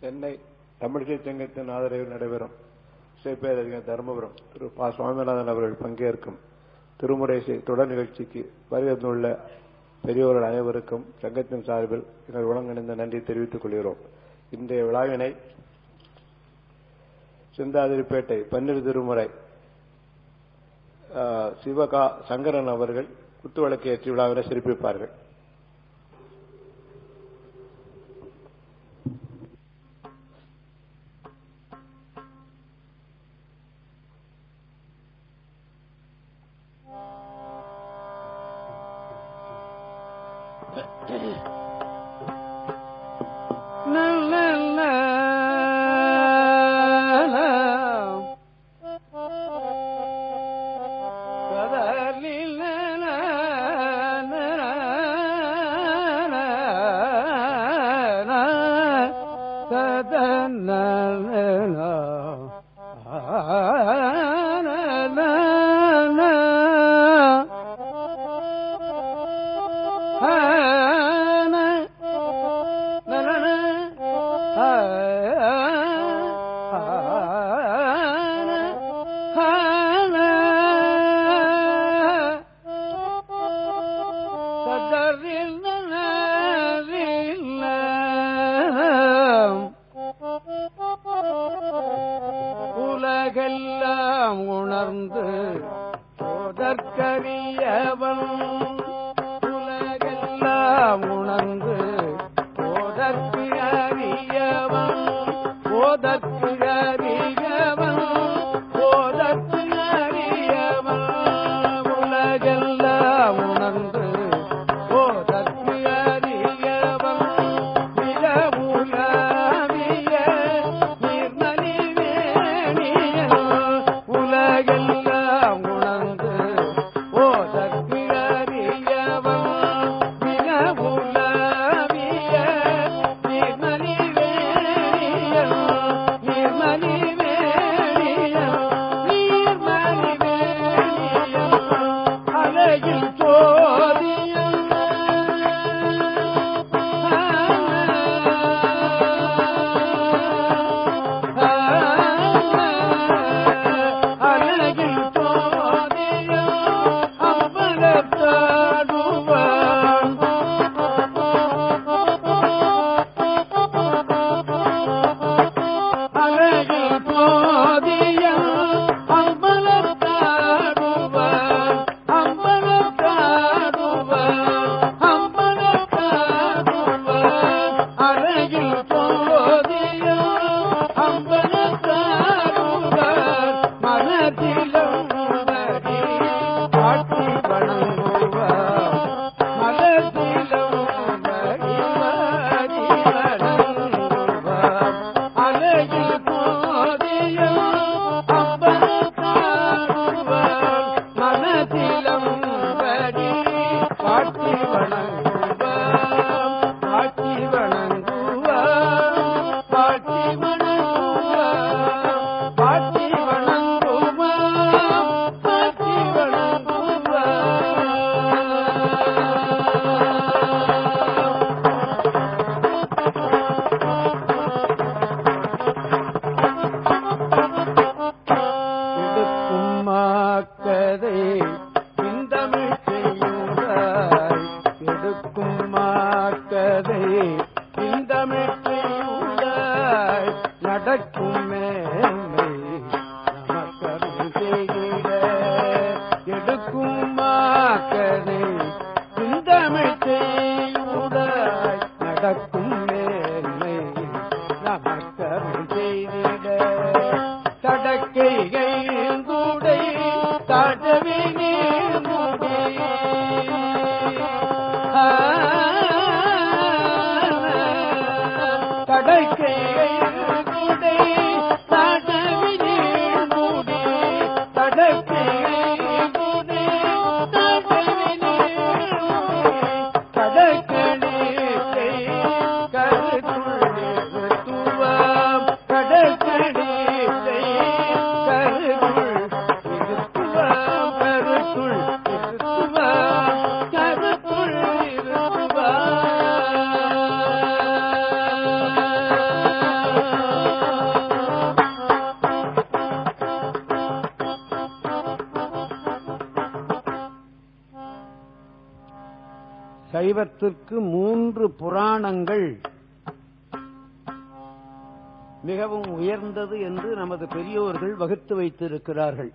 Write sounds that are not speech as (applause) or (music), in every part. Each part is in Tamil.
சென்னை தமிழிசை சங்கத்தின் ஆதரவில் நடைபெறும். சேப்பேரறிஞர் தர்மபுரம் திரு பா. சுவாமிநாதன் அவர்கள் பங்கேற்கும் திருமுறை தொடர் நிகழ்ச்சிக்கு வருகின்றுள்ள பெரியோர்கள் அனைவருக்கும் சங்கத்தின் சார்பில் எங்கள் ஒழுங்கிணைந்த நன்றி தெரிவித்துக் கொள்கிறோம். இன்றைய விழாவினை சிந்தாதிரிப்பேட்டை பன்னிரு திருமுறை சிவகா சங்கரன் அவர்கள் குத்துவிளக்கு ஏற்றி விழாவினை சிறப்பிப்பார்கள். தெய்வத்திற்கு மூன்று புராணங்கள் மிகவும் உயர்ந்தது என்று நமது பெரியோர்கள் வகுத்து வைத்திருக்கிறார்கள்.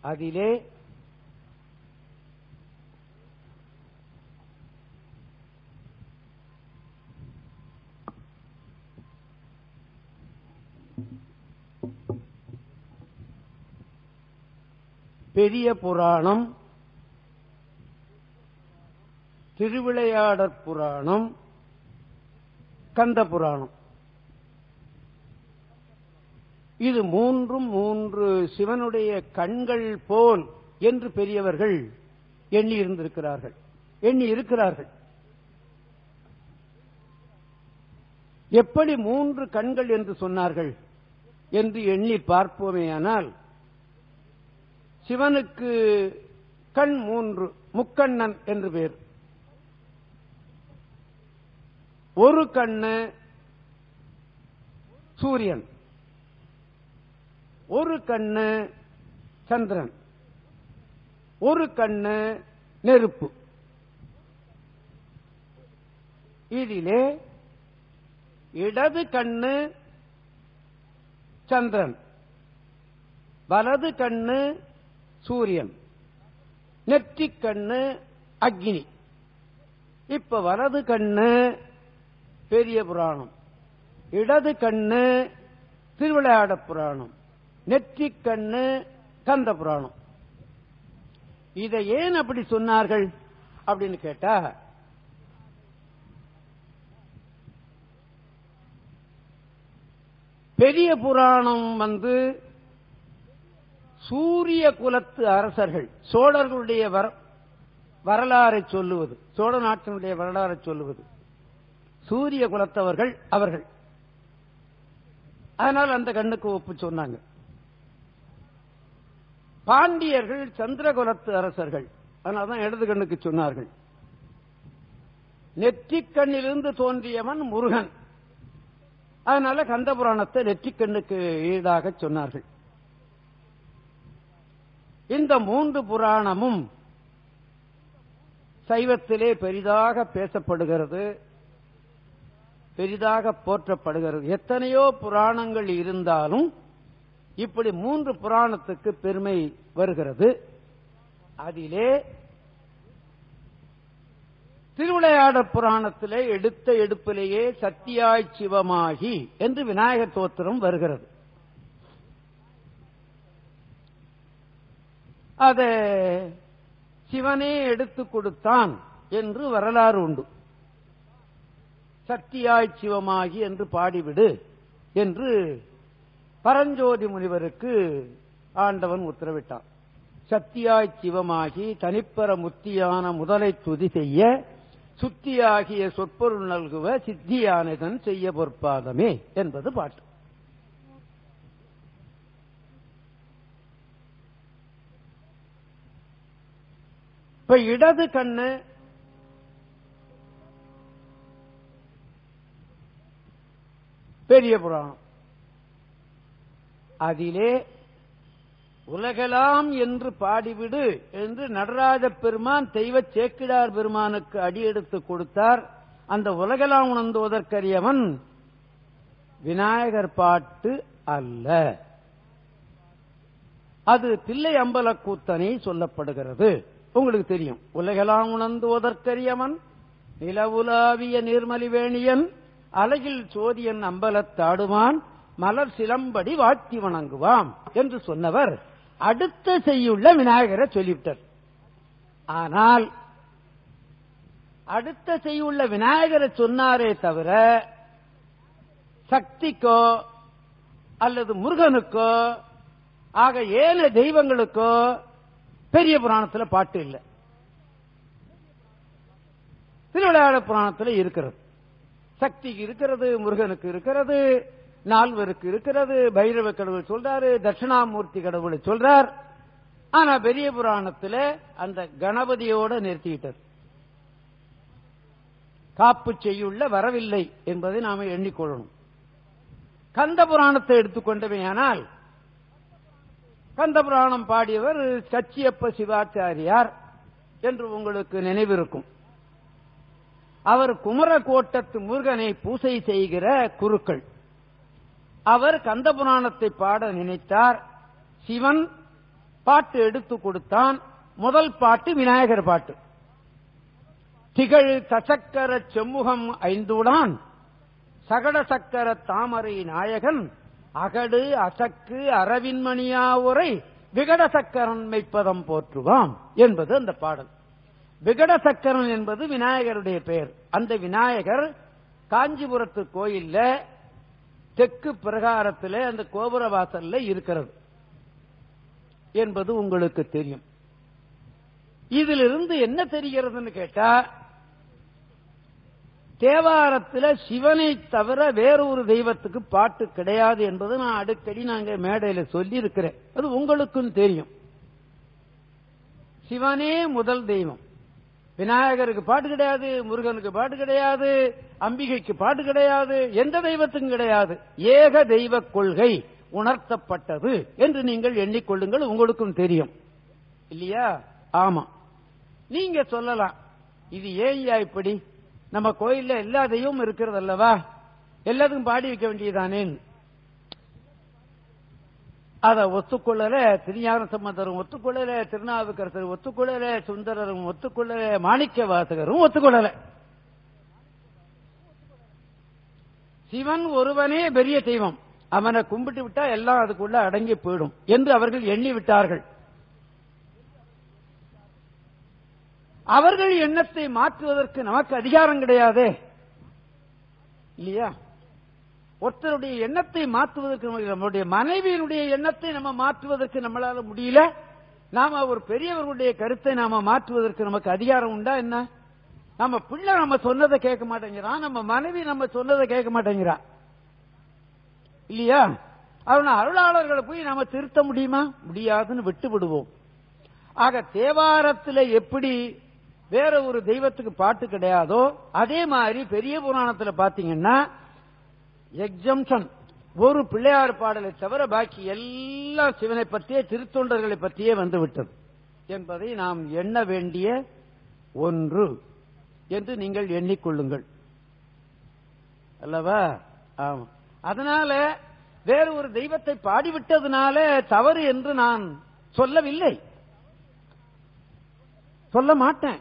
அதிலே பெரிய புராணம் திருவிளையாடற் புராணம் கந்த புராணம். இது மூன்றும் மூன்று சிவனுடைய கண்கள் போல் என்று பெரியவர்கள் எண்ணி இருந்திருக்கிறார்கள். எண்ணி இருக்கிறார்கள். எப்படி மூன்று கண்கள் என்று சொன்னார்கள் என்று எண்ணி பார்ப்போமேயானால் சிவனுக்கு கண் மூன்று முக்கண்ணன் என்று பேர். ஒரு கண்ணு சூரியன். ஒரு கண்ணு சந்திரன். ஒரு கண்ணு நெருப்பு. இதிலே இடது கண்ணு சந்திரன். வலது கண்ணு சூரியன். நெற்றிக் கண்ணு அக்னி. இப்ப வலது கண்ணு பெரிய புராணம். இடது கண்ணு திருவிளையாட புராணம். நெற்றி கண்ணு கந்த புராணம். இதை ஏன் அப்படி சொன்னார்கள்? அப்படின்னு கேட்டா பெரிய புராணம் வந்து சூரிய குலத்து அரசர்கள் சோழர்களுடைய வர- வரலாறை சொல்லுவது சோழ நாட்டினுடைய வரலாறை சொல்லுவது. சூரிய குலத்தவர்கள் அவர்கள். அதனால் அந்த கண்ணுக்கு ஒப்பு சொன்னாங்க. பாண்டியர்கள் சந்திரகுலத்து அரசர்கள். அதனால்தான் இடது கண்ணுக்கு சொன்னார்கள். நெற்றிக்கண்ணிலிருந்து தோன்றியவன் முருகன். அதனால கந்த புராணத்தை ஈடாக சொன்னார்கள். இந்த மூன்று புராணமும் சைவத்திலே பெரிதாக பேசப்படுகிறது. பெரிதாக போற்றப்படுகிறது. எத்தனையோ புராணங்கள் இருந்தாலும் இப்படி மூன்று புராணத்துக்கு பெருமை வருகிறது. அதிலே திருவிளையாட புராணத்திலே எடுத்த எடுப்பிலேயே சத்தியாய் சிவமாகி என்று விநாயகர் தோத்திரம் வருகிறது. அதை சிவனே எடுத்துக் கொடுத்தான் என்று வரலாறு உண்டு. சக்தியாய் சிவமாகி என்று பாடிவிடு என்று பரஞ்சோதி முனிவருக்கு ஆண்டவன் உத்தரவிட்டான். சக்தியாய் சிவமாகி தனிப்பெற முத்தியான முதலை துதி செய்ய சுத்தியாகிய சொற்பொருள் நல்குவ சித்தியானதன் செய்ய பொற்பாதமே என்பது பாட்டு. இப்ப இடது கண்ணு பெரிய புராணம். அதிலே உலகலாம் என்று பாடிவிடு என்று நடராஜ பெருமான் தெய்வ சேக்கிடார் பெருமானுக்கு அடியெடுத்து கொடுத்தார். அந்த உலகலாம் உணர்ந்துவதற்கரியவன் விநாயகர் பாட்டு அல்ல. அது பிள்ளை அம்பலக்கூத்தனை சொல்லப்படுகிறது. உங்களுக்கு தெரியும். உலகலாம் உணர்ந்துவதற்கரியவன் நிலவுலாவிய நீர்மலிவேணியன் அழகில் சோதியன் அம்பலத்தாடுவான் மலர் சிலம்படி வாழ்த்தி வணங்குவாம் என்று சொன்னவர். அடுத்த செய்யுள்ள விநாயகரை சொல்லிவிட்டார். ஆனால் அடுத்த செய்யுள்ள விநாயகரை சொன்னாரே தவிர சக்திக்கோ அல்லது முருகனுக்கோ ஆக ஏழு தெய்வங்களுக்கோ பெரிய புராணத்தில் பாட்டு இல்லை. திருவிளையாட புராணத்தில் இருக்கிறது. சக்திக்கு இருக்கிறது முருகனுக்கு இருக்கிறது நால்வருக்கு இருக்கிறது பைரவ கடவுள் சொல்றாரு தட்சிணாமூர்த்தி கடவுளை சொல்றார். ஆனா பெரிய புராணத்தில் அந்த கணபதியோட நிறுத்திவிட்டார் காப்பு செய்யுள்ள வரவில்லை என்பதை நாம எண்ணிக்கொள்ளணும். கந்த புராணத்தை எடுத்துக்கொண்டவையானால் கந்த புராணம் பாடியவர் சச்சியப்ப சிவாச்சாரியார் என்று உங்களுக்கு நினைவிருக்கும். அவர் குமரகோட்டத்து முருகனை பூசை செய்கிற குருக்கள். அவர் கந்த புராணத்தை பாட நினைத்தார். சிவன் பாட்டு எடுத்து கொடுத்தான். முதல் பாட்டு விநாயகர் பாட்டு. திகழ் தசக்கர செம்முகம் ஐந்துடான். சகட சக்கர தாமரை நாயகன். அகடு அசக்கு அரவின்மணியா உரை விகட சக்கரன் மெய்ப்பதம் போற்றுவாம் என்பது அந்த பாடல். விகட சக்கரன் என்பது விநாயகருடைய பெயர் அந்த விநாயகர் காஞ்சிபுரத்து கோயில்ல தெற்கு பிரகாரத்தில் அந்த கோபுர வாசல்ல இருக்கிறது என்பது உங்களுக்கு தெரியும். இதிலிருந்து என்ன தெரிகிறதுன்னு கேட்டா தேவாரத்தில் சிவனை தவிர வேறொரு தெய்வத்துக்கு பாட்டு கிடையாது என்பது நான் அடிக்கடி நாங்கள் மேடையில் சொல்லி இருக்கிறேன் அது உங்களுக்கும் தெரியும். சிவனே முதல் தெய்வம். விநாயகருக்கு பாட்டு கிடையாது முருகனுக்கு பாட்டு கிடையாது அம்பிகைக்கு பாட்டு கிடையாது எந்த தெய்வத்துக்கும் கிடையாது. ஏக தெய்வ கொள்கை உணர்த்தப்பட்டது என்று நீங்கள் எண்ணிக்கொள்ளுங்கள் உங்களுக்கும் தெரியும். இல்லையா? ஆமா. நீங்க சொல்லலாம் இது ஏன்யா இப்படி? நம்ம கோயில்ல எல்லா தெய்வமும் இருக்கிறது அல்லவா? எல்லாத்துக்கும் பாடி வைக்க வேண்டியதானேன்னு அதை ஒத்துக்கொள்ளல திருஞான சம்பந்தரும் ஒத்துக்கொள்ளல திருநாவுக்கரசரும் ஒத்துக்கொள்ளல சுந்தரரும் ஒத்துக்கொள்ளல மாணிக்க வாசகரும் ஒத்துக்கொள்ளல. சிவன் ஒருவனே பெரிய தெய்வம். அவனை கும்பிட்டு விட்டா எல்லாம் அதுக்குள்ள அடங்கி போயிடும் என்று அவர்கள் எண்ணி விட்டார்கள். அவர்கள் எண்ணத்தை மாற்றுவதற்கு நமக்கு அதிகாரம் கிடையாதே. இல்லையா? ஒருத்தருடைய எண்ணத்தை மாற்றுவதற்கு நம்மளுடைய நம்முடைய மனைவியினுடைய எண்ணத்தை நம்ம மாற்றுவதற்கு நம்மளால முடியல. நாம ஒரு பெரியவர்களுடைய கருத்தை நாம மாற்றுவதற்கு நமக்கு அதிகாரம் உண்டா என்ன? நம்ம பிள்ளை நம்ம சொன்னதை கேட்க மாட்டேங்கிறான். நம்ம மனைவி நம்ம சொன்னதை கேட்க மாட்டேங்கிறான் இல்லையா? அவன அருளாளர்களை போய் நாம திருத்த முடியுமா? முடியாதுன்னு விட்டு விடுவோம். ஆக தேவாரத்தில் எப்படி வேற ஒரு தெய்வத்துக்கு பாட்டு கிடையாதோ அதே மாதிரி பெரிய புராணத்துல பாத்தீங்கன்னா எக்ஸம்ஷன் ஒரு பிள்ளையார் பாடலை தவிர பாக்கி எல்லா சிவனை பற்றியே திருத்தொண்டர்களை பற்றியே வந்துவிட்டது என்பதை நாம் எண்ண வேண்டிய ஒன்று என்று நீங்கள் எண்ணிக்கொள்ளுங்கள். அல்லவா? ஆமா. அதனால வேறு ஒரு தெய்வத்தை பாடிவிட்டதுனால தவறு என்று நான் சொல்லவில்லை. சொல்ல மாட்டேன்.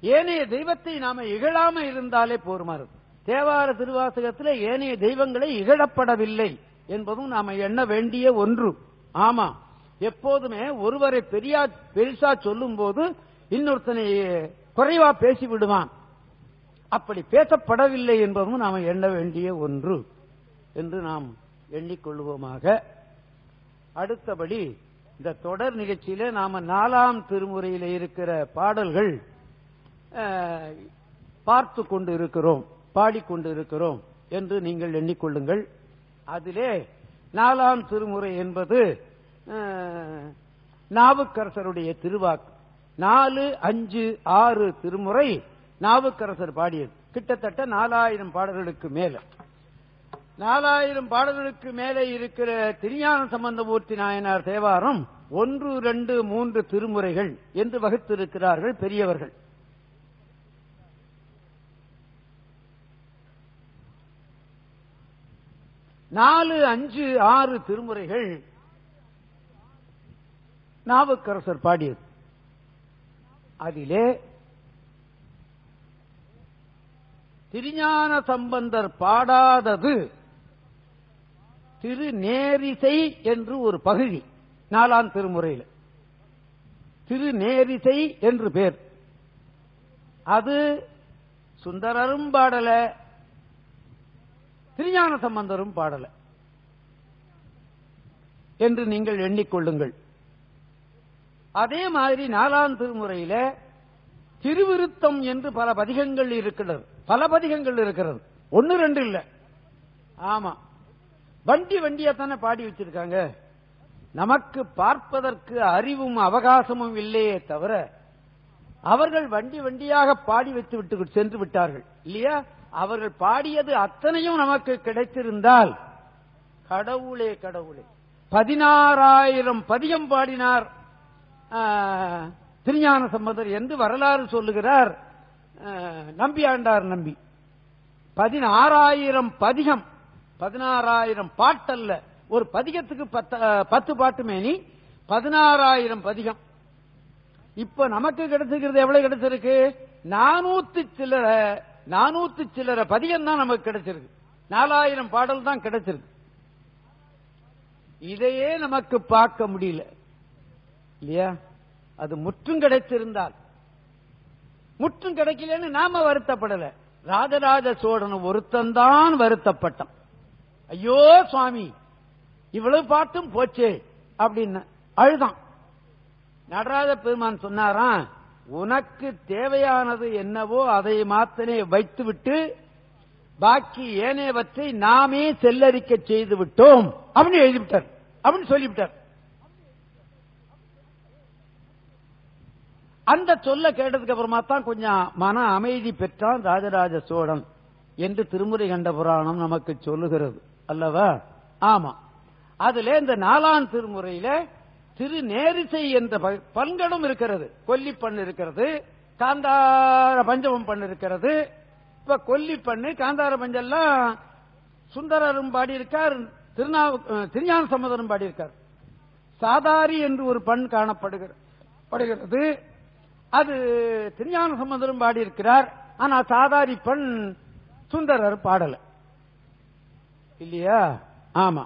ஏனைய தெய்வத்தை நாம இகழாம இருந்தாலே போருமாறு தேவார திருவாசகத்தில் ஏனைய தெய்வங்களை இகழப்படவில்லை என்பதும் நாம எண்ண வேண்டிய ஒன்று. ஆமா எப்போதுமே ஒருவரை பெரியா பெருசா சொல்லும் போது இன்னொருத்தனை குறைவா பேசி விடுவான் அப்படி பேசப்படவில்லை என்பதும் நாம எண்ண வேண்டிய ஒன்று என்று நாம் எண்ணிக்கொள்வோமாக. அடுத்தபடி இந்த தொடர் நிகழ்ச்சியில நாம நாலாம் திருமுறையில் இருக்கிற பாடல்கள் பார்த்து கொண்டு இருக்கிறோம் பாடிக்கொண்டு இருக்கிறோம் என்று நீங்கள் எண்ணிக்கொள்ளுங்கள். அதிலே நாலாம் திருமுறை என்பது நாவுக்கரசருடைய திருவாக்கு நாலு அஞ்சு ஆறு திருமுறை நாவுக்கரசர் பாடியது. கிட்டத்தட்ட நாலாயிரம் பாடல்களுக்கு மேல. நாலாயிரம் பாடல்களுக்கு மேலே இருக்கிற திருஞான சம்பந்தமூர்த்தி நாயனார் தேவாரம் ஒன்று ரெண்டு மூன்று திருமுறைகள் என்று வகுத்திருக்கிறார்கள் பெரியவர்கள். நாலு அஞ்சு ஆறு திருமுறைகள் நாவுக்கரசர் பாடியது. அதிலே திருஞான சம்பந்தர் பாடாதது திருநேரிசை என்று ஒரு பகுதி நாலாம் திருமுறையில். திருநேரிசை என்று பேர். அது சுந்தரரும் பாடல திருஞான சம்பந்தரும் பாடல என்று நீங்கள் எண்ணிக்கொள்ளுங்கள். அதே மாதிரி நாலாம் திருமுறையில திருவிருத்தம் என்று பல பதிகங்கள் இருக்கிறது. பல பதிகங்கள் இருக்கிறது. ஒன்னு ரெண்டு இல்ல. ஆமா. வண்டி வண்டியாத்தானே பாடி வச்சிருக்காங்க. நமக்கு பார்ப்பதற்கு அறிவும் அவகாசமும் இல்லையே தவிர அவர்கள் வண்டி வண்டியாக பாடி வைத்து விட்டு சென்று விட்டார்கள். இல்லையா? அவர்கள் பாடியது அத்தனையும் நமக்கு கிடைத்திருந்தால் கடவுளே கடவுளே. பதினாறாயிரம் பதிகம் பாடினார் திருஞான சம்பந்தர் என்று வரலாறு சொல்லுகிறார் நம்பி நம்பியாண்டார் நம்பி. பதினாறாயிரம் பதிகம் பதினாறாயிரம் பாட்டல்ல ஒரு பதிகத்துக்கு பத்து அஹ், பத்து பதினாறாயிரம் பதிகம். இப்ப நமக்கு கிடைச்சிருக்கிறது எவ்வளவு கிடைச்சிருக்கு? நானூத்தி சில நானூத்தி சில்லற பதியம் தான் நமக்கு கிடைச்சிருக்கு. நாலாயிரம் பாடல் தான் கிடைச்சிருக்கு. இதையே நமக்கு பார்க்க முடியல. இல்லையா? அது முற்றும் கிடைச்சிருந்தால் முற்றும் கிடைக்கலன்னு நாம வருத்தப்படல. ராஜராஜ சோழன் ஒருத்தந்தான் வருத்தப்பட்டான். ஐயோ சுவாமி இவ்வளவு பாட்டும் போச்சே அப்படின்னு அழுதான். நடராஜ பெருமான் சொன்னாராம் உனக்கு தேவையானது என்னவோ அதை மாத்தனே வைத்துவிட்டு பாக்கி ஏனையவற்றை நாமே செல்லரிக்க செய்து விட்டோம் அப்படின்னு எழுதிவிட்டார். அப்படின்னு சொல்லிவிட்டார். அந்த சொல்ல கேட்டதுக்கு அப்புறமா தான் கொஞ்சம் மன அமைதி பெற்றான் ராஜராஜ சோழன் என்று திருமுறை கண்ட புராணம் நமக்கு சொல்லுகிறது. அல்லவா? ஆமா. அதுல இந்த நாலாம் திருமுறையில திரு நேரிசை என்ற ப- பண்களும் இருக்கிறது. கொல்லிப்பண் இருக்கிறது காந்தார பஞ்சமம் பண்ணு இருக்கிறது. இப்ப கொல்லிப்பண்ணு காந்தார பஞ்செல்லாம் சுந்தரரும் பாடியிருக்கார் திருநாவு திருஞான சம்பந்தரும் பாடியிருக்கார். சாதாரி என்று ஒரு பண் காணப்படுகிறது படுகிறது. அது திருஞான சம்பந்தரும் பாடியிருக்கிறார். ஆனா சாதாரி பண் சுந்தரர் பாடல. இல்லையா? ஆமா.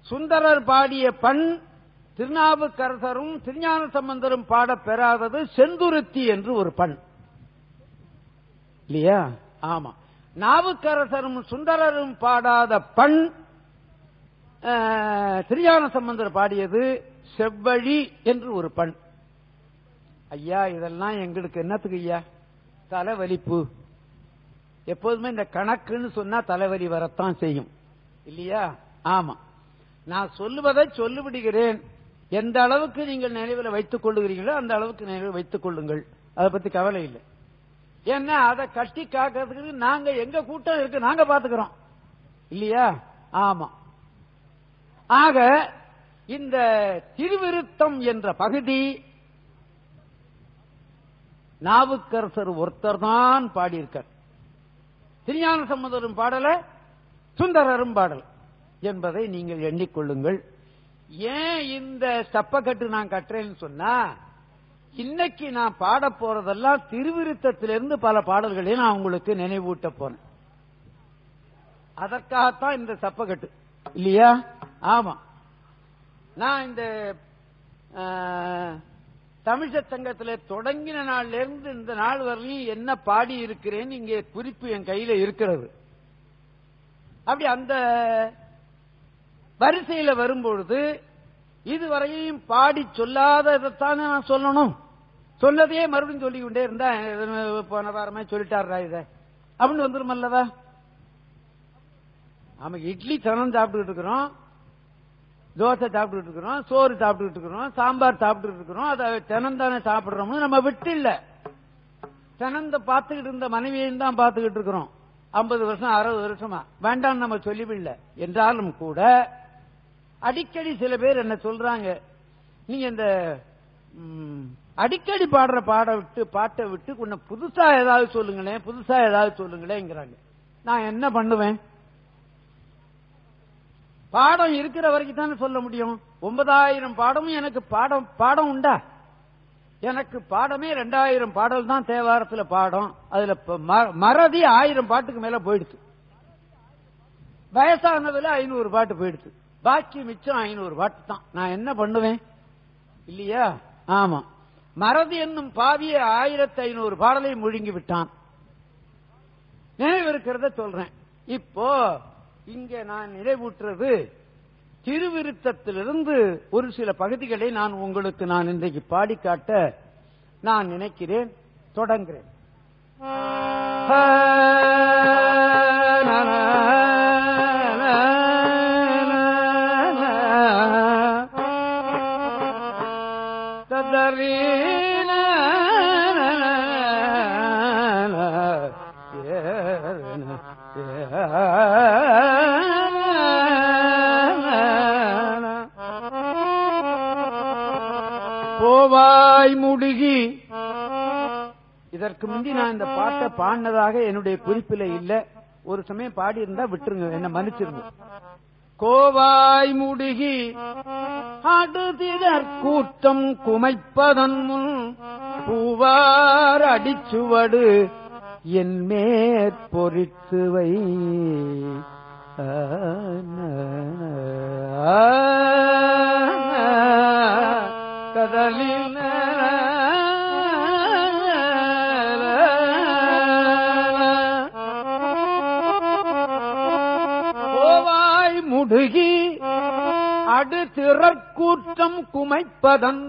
சுந்தரர் பாடிய பண் திருநாவுக்கரசரும் திருஞான சம்பந்தரும் பாட பெறாதது செந்துருத்தி என்று ஒரு பண். இல்லையா? ஆமா. நாவுக்கரசரும் சுந்தரரும் பாடாத பண் திருஞான சம்பந்தர் பாடியது செவ்வழி என்று ஒரு பண். ஐயா இதெல்லாம் எங்களுக்கு என்னத்துக்கு ஐயா? தலைவலிப்பு. எப்போதுமே இந்த கணக்குன்னு சொன்னா தலைவலி வரத்தான் செய்யும். இல்லையா? ஆமா. நான் சொல்லுவதை சொல்லிவிடுகிறேன். எந்த அளவுக்கு நீங்கள் நினைவில் வைத்துக் கொள்ளுகிறீர்களோ அந்த அளவுக்கு நினைவில் வைத்துக் கொள்ளுங்கள். அதை பத்தி கவலை இல்லை. ஏன்னா அதை கட்டி காக்கிறதுக்கு நாங்க எங்க கூட்டம் இருக்கு நாங்க பாத்துக்கிறோம். இல்லையா? ஆமா. ஆக இந்த திருவிருத்தம் என்ற பகுதி நாவுக்கரசர் ஒருத்தர் தான் பாடியிருக்கார். திருஞான சம்பந்தரும் பாடல சுந்தரரும் பாடல் என்பதை நீங்கள் எண்ணிக்கொள்ளுங்கள் ஏன் இந்த ஸ்டப்பக்கட்டு நான் கட்டுறேன்னு சொன்னா இன்னைக்கு நான் பாட போறதெல்லாம் திருவிருத்தத்திலிருந்து பல பாடல்களை நான் உங்களுக்கு நினைவூட்ட போறேன். அதற்காகத்தான் இந்த சப்பக்கட்டு இல்லையா? ஆமா. நான் இந்த ஆஹ், சங்கத்தில் தொடங்கின நாள்ல இருந்து இந்த நாள் வரையும் என்ன பாடி இருக்கிறேன் இங்கே குறிப்பு என் கையில இருக்கிறது. அப்படி அந்த வரிசையில வரும்பொழுது இதுவரையும் பாடி சொல்லாததைத்தானே நான் சொல்லணும். சொன்னதையே மறுபடியும் சொல்லிக்கொண்டே இருந்தா போன வாரமே சொல்லிட்டாரா இத. அப்படின்னு வந்துருமல்லதா நமக்கு இட்லி சனம் சாப்பிட்டுட்டு இருக்கிறோம். தோசை சாப்பிட்டுட்டு இருக்கிறோம். சோறு சாப்பிட்டுக்கிட்டு இருக்கிறோம். சாம்பார் சாப்பிட்டுட்டு இருக்கிறோம். அதை தினம் தானே சாப்பிடுறோம்னு நம்ம விட்டு இல்ல தினந்த பார்த்துக்கிட்டு இருந்த மனைவியையும் தான் பார்த்துக்கிட்டு இருக்கிறோம். ஐம்பது வருஷம் அறுபது வருஷமா. வேண்டாம் நம்ம சொல்லிவிடல என்றாலும் கூட அடிக்கடி சில பேர் என்ன சொல்றாங்க நீங்க இந்த அடிக்கடி பாடுற பாட விட்டு பாட்டை விட்டு கொஞ்சம் புதுசா ஏதாவது சொல்லுங்களேன் புதுசா ஏதாவது சொல்லுங்களேங்கிறாங்க. நான் என்ன பண்ணுவேன்? பாடம் இருக்கிற வரைக்கும் தானே சொல்ல முடியும். ஒன்பதாயிரம் பாடமும் எனக்கு பாடம் பாடம் உண்டா? எனக்கு பாடமே ரெண்டாயிரம் பாடல் தான் தேவாரத்துல பாடம். அதுல ம- மறதி ஆயிரம் பாட்டுக்கு மேல போயிடுச்சு வயசானதுல ஐநூறு பாட்டு போயிடுச்சு பாக்கி மிச்சம் ஐநூறு பாட்டு தான். நான் என்ன பண்ணுவேன்? இல்லையா? ஆமா. மறதி என்னும் பாவிய ஆயிரத்தி ஐநூறு பாடலை முழுங்கி விட்டான். நினைவிருக்கிறத சொல்றேன். இப்போ இங்க நான் நினைவூட்டுறது திருவிருத்தத்திலிருந்து ஒரு சில பகுதிகளை நான் உங்களுக்கு நான் இன்றைக்கு பாடி காட்ட நான் நினைக்கிறேன் தொடங்குறேன். போவாய் கோவாய் முடுகி. இதற்கு முந்தி நான் இந்த பாட்டை பாடினதாக என்னுடைய குறிப்பில இல்ல. ஒரு சமயம் பாடி இருந்தா விட்டுருங்க என்ன மன்னிச்சிருங்க. கோவாய் முடுகி. அடுதிடர் கூட்டம் குமைப்பதன் முன் பூவார் அடிச்சுவடு என் மேற்பொறித்து வை. கதலில் கோவாய் முடுகி அடுதிறற்கூற்றம் குமைப்பதன்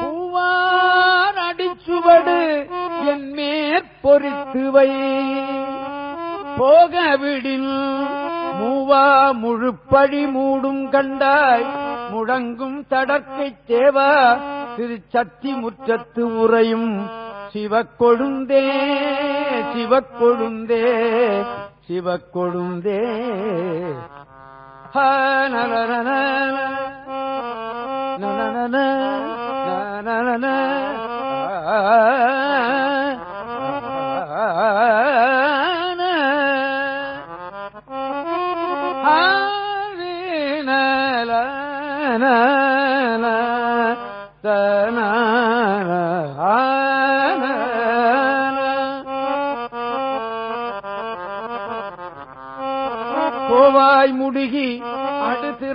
பூவார் அடிச்சுவடு என் மேற்பொறித்து வை போகவிடில் மூவா முழுப்பழி மூடும் கண்டாய் முழங்கும் தடக்கைத் தேவ திரு சத்தி முற்றத்து உறையும் சிவக்கொழுந்தே சிவக்கொழுந்தே சிவக்கொழுந்தே நன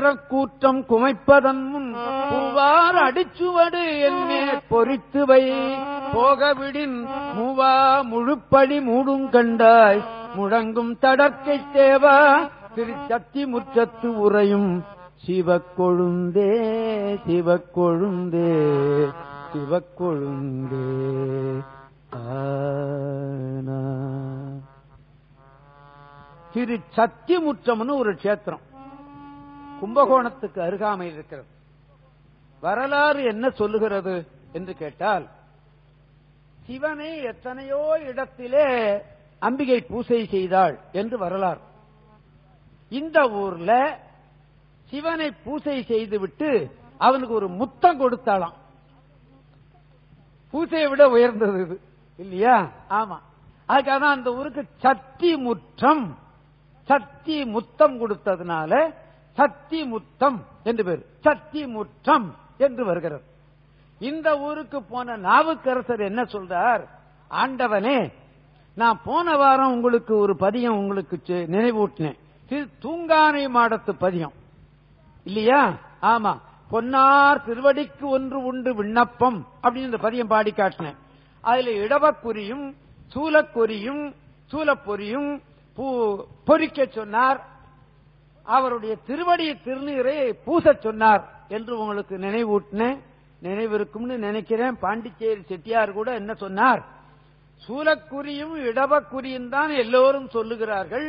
அடுதிறக்கூற்றம் குமைப்பதன் முன் பூவார் அடிச்சுவடு என்னே பொறித்து வை. போகவிடின் மூவா முழுப்படி மூடும் கண்டாய். முழங்கும் தடற்கை தேவா. திருச்சத்தி முற்றத்து உறையும் சிவக்கொழுந்தே சிவக்கொழுந்தே சிவக்கொழுந்தே. திரு சத்தியமுற்றம்னு ஒரு கஷேத்திரம். கும்பகோணத்துக்கு அருகாமையில் இருக்கிறது. வரலாறு என்ன சொல்லுகிறது என்று கேட்டால் சிவனை எத்தனையோ இடத்திலே அம்பிகை பூசை செய்தாள் என்று வரலாறு. இந்த ஊர்ல சிவனை பூசை செய்துவிட்டு அவனுக்கு ஒரு முத்தம் கொடுத்தாளாம். பூசையை விட உயர்ந்தது இது இல்லையா? ஆமா. அதுக்காக அந்த ஊருக்கு சத்தி முற்றம் சத்தி முத்தம் கொடுத்ததுனால சத்தி முத்தம் என்று பேர். சத்தி முற்றம் என்று வருகிறது. இந்த ஊருக்கு போன நாவுக்கரசர் என்ன சொல்றார்? ஆண்டவனே நான் போன வாரம் உங்களுக்கு ஒரு பதியம் உங்களுக்கு செ- நினைவூட்டினேன். திரு தூங்கானை மாடத்து பதியம். இல்லையா? ஆமா. பொன்னார் திருவடிக்கு ஒன்று உண்டு விண்ணப்பம் அப்படின்னு பதியம் பாடி காட்டினேன். அதுல இடவக்குறியும் சூலக்கொரியும் சூலப்பொரியும் பூ பொறிக்க சொன்னார். அவருடைய திருவடி திருநீரை பூச சொன்னார் என்று உங்களுக்கு நினைவூட்டினேன். நினைவிருக்கும்னு நினைக்கிறேன். பாண்டிச்சேரி செட்டியார் கூட என்ன சொன்னார்? சூலக்குறியும் இடவக்குரியும் தான் எல்லோரும் சொல்லுகிறார்கள்.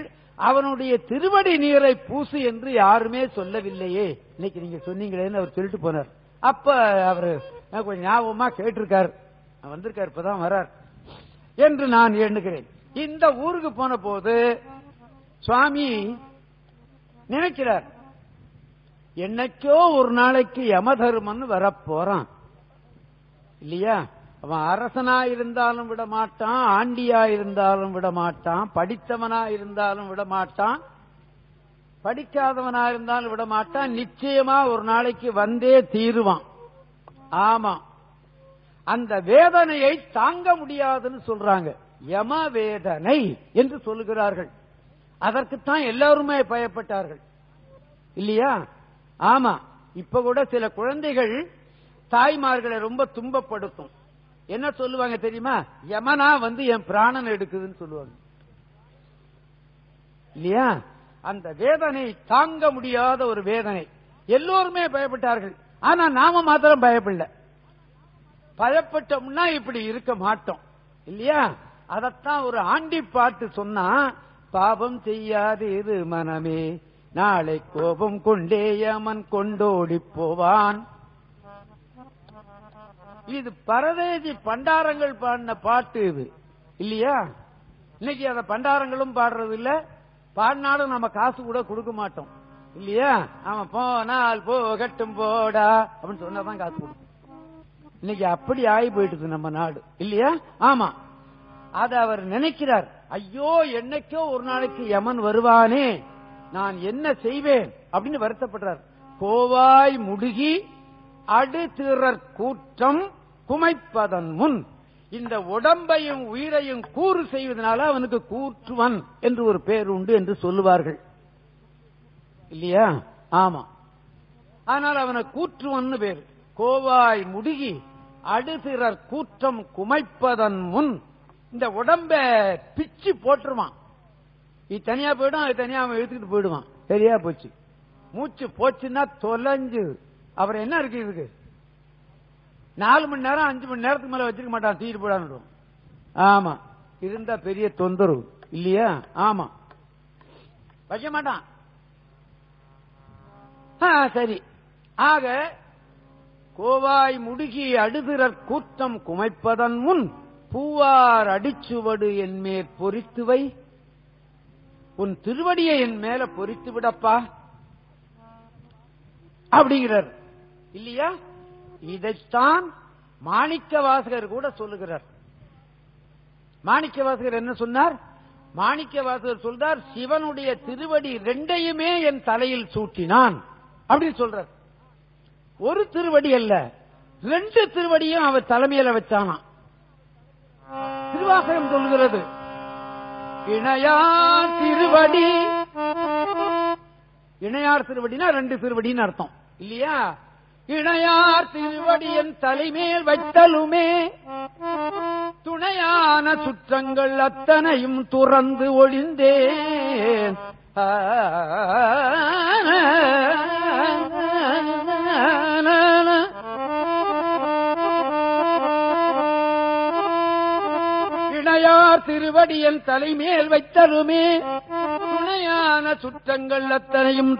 அவனுடைய திருவடி நீரை பூசு என்று யாருமே சொல்லவில்லையே. இன்னைக்கு நீங்க சொன்னீங்களேன்னு அவர் சொல்லிட்டு போனார். அப்ப அவரு கொஞ்சம் ஞாபகமா கேட்டிருக்காரு. அவர் வந்திருக்காரு இப்பதான் வரார் என்று நான் எண்ணுகிறேன். இந்த ஊருக்கு போன போது சுவாமி நினைக்கிறார். என்னைக்கோ ஒரு நாளைக்கு யமதர்மன் வரப்போறான். இல்லையா? அவன் அரசனா இருந்தாலும் விட மாட்டான் ஆண்டியா இருந்தாலும் விட மாட்டான் படித்தவனா இருந்தாலும் விட மாட்டான் படிக்காதவனா இருந்தாலும் விட மாட்டான் நிச்சயமா ஒரு நாளைக்கு வந்தே தீருவான். ஆமா. அந்த வேதனையை தாங்க முடியாதுன்னு சொல்றாங்க. யம வேதனை என்று சொல்லுகிறார்கள். அதற்குத்தான் எல்லாருமே பயப்பட்டார்கள். இல்லையா? ஆமா. இப்ப கூட சில குழந்தைகள் தாய்மார்களை ரொம்ப துன்பப்படுத்தும். என்ன சொல்லுவாங்க தெரியுமா? யமனா வந்து என் பிராணன் எடுக்குதுன்னு சொல்லுவாங்க. இல்லையா? அந்த வேதனை தாங்க முடியாத ஒரு வேதனை. எல்லோருமே பயப்பட்டார்கள். ஆனா நாம மாத்திரம் பயப்படல. பயப்பட்டோம்னா இப்படி இருக்க மாட்டோம். இல்லையா? அதத்தான் ஒரு ஆண்டி பாட்டு சொன்னா பாபம் செய்யாது இது மனமே. நாளை கோபம் கொண்டே யமன் கொண்டோடி போவான். இது பரதேசி பண்டாரங்கள் பாடின பாட்டு இது. இல்லையா? இன்னைக்கு அத பண்டாரங்களும் பாடுறது இல்ல பாடினாலும் நம்ம காசு கூட கொடுக்க மாட்டோம். இல்லையா? அவன் போனால் போகட்டும் போடா அப்படின்னு சொன்னாதான் காசு கொடுக்கும். இன்னைக்கு அப்படி ஆகி போயிட்டுது நம்ம நாடு. இல்லையா? ஆமா. அத அவர் நினைக்கிறார். ஐயோ என்னைக்கோ ஒரு நாளைக்கு யமன் வருவானே நான் என்ன செய்வேன்? அப்படின்னு வருத்தப்படுறார். கோவாய் முடுகி அடுத்திறற் கூற்றம் குமைப்பதன் முன். இந்த உடம்பையும் உயிரையும் கூறு செய்வதனால அவனுக்கு கூற்றுவன் என்று ஒரு பேர் உண்டு என்று சொல்லுவார்கள். இல்லையா? ஆமா. ஆனால் அவனை கூற்றுவன்னு பேர். கோவாய் முடுகி அடுத்திறர் கூற்றம் குமைப்பதன் முன். இந்த உடம்ப பிச்சு போட்டுருவான். இது தனியா போயிடும் அது தனியா அவன் எடுத்துக்கிட்டு போயிடுவான். சரியா போச்சு. மூச்சு போச்சுன்னா தொலைஞ்சு. அப்புறம் என்ன இருக்கு இதுக்கு நாலு மணி நேரம் அஞ்சு மணி நேரத்துக்கு மேல வச்சிருக்க மாட்டான் தீட்டு போடான்னு ஆமா. இருந்தா பெரிய தொந்தரவு. இல்லையா? ஆமா. வைக்க மாட்டான். சரி. ஆக கோவாய் முடுகி அடுதிறற் கூட்டம் குமைப்பதன் முன் பூவார் அடிச்சுவடு என் மேற் பொறித்துவை. உன் திருவடியை என் மேல பொறித்து விடப்பா அப்படிங்கிறார். இல்லையா? இதைத்தான் மாணிக்க வாசகர் கூட சொல்லுகிறார். மாணிக்க வாசகர் என்ன சொன்னார்? மாணிக்க வாசகர் சொல்றார் சிவனுடைய திருவடி ரெண்டையுமே என் தலையில் சூட்டினான். அப்படின்னு சொல்றார். ஒரு திருவடி அல்ல ரெண்டு திருவடியும் அவர் தலைமையில வச்சானாம். திருவாசகம் சொல்கிறது. இணையார் திருவடி. இணையார் திருவடினா ரெண்டு திருவடின்னு அர்த்தம். இல்லையா? இணையார் திருவடியின் தலைமேல் வைத்தலுமே. துணையான சுற்றங்கள் அத்தனையும் துறந்து ஒழிந்தேன். இணையார் திருவடியன் தலைமேல் வைத்தருமே. துணையான சுற்றங்கள் அத்தனையும்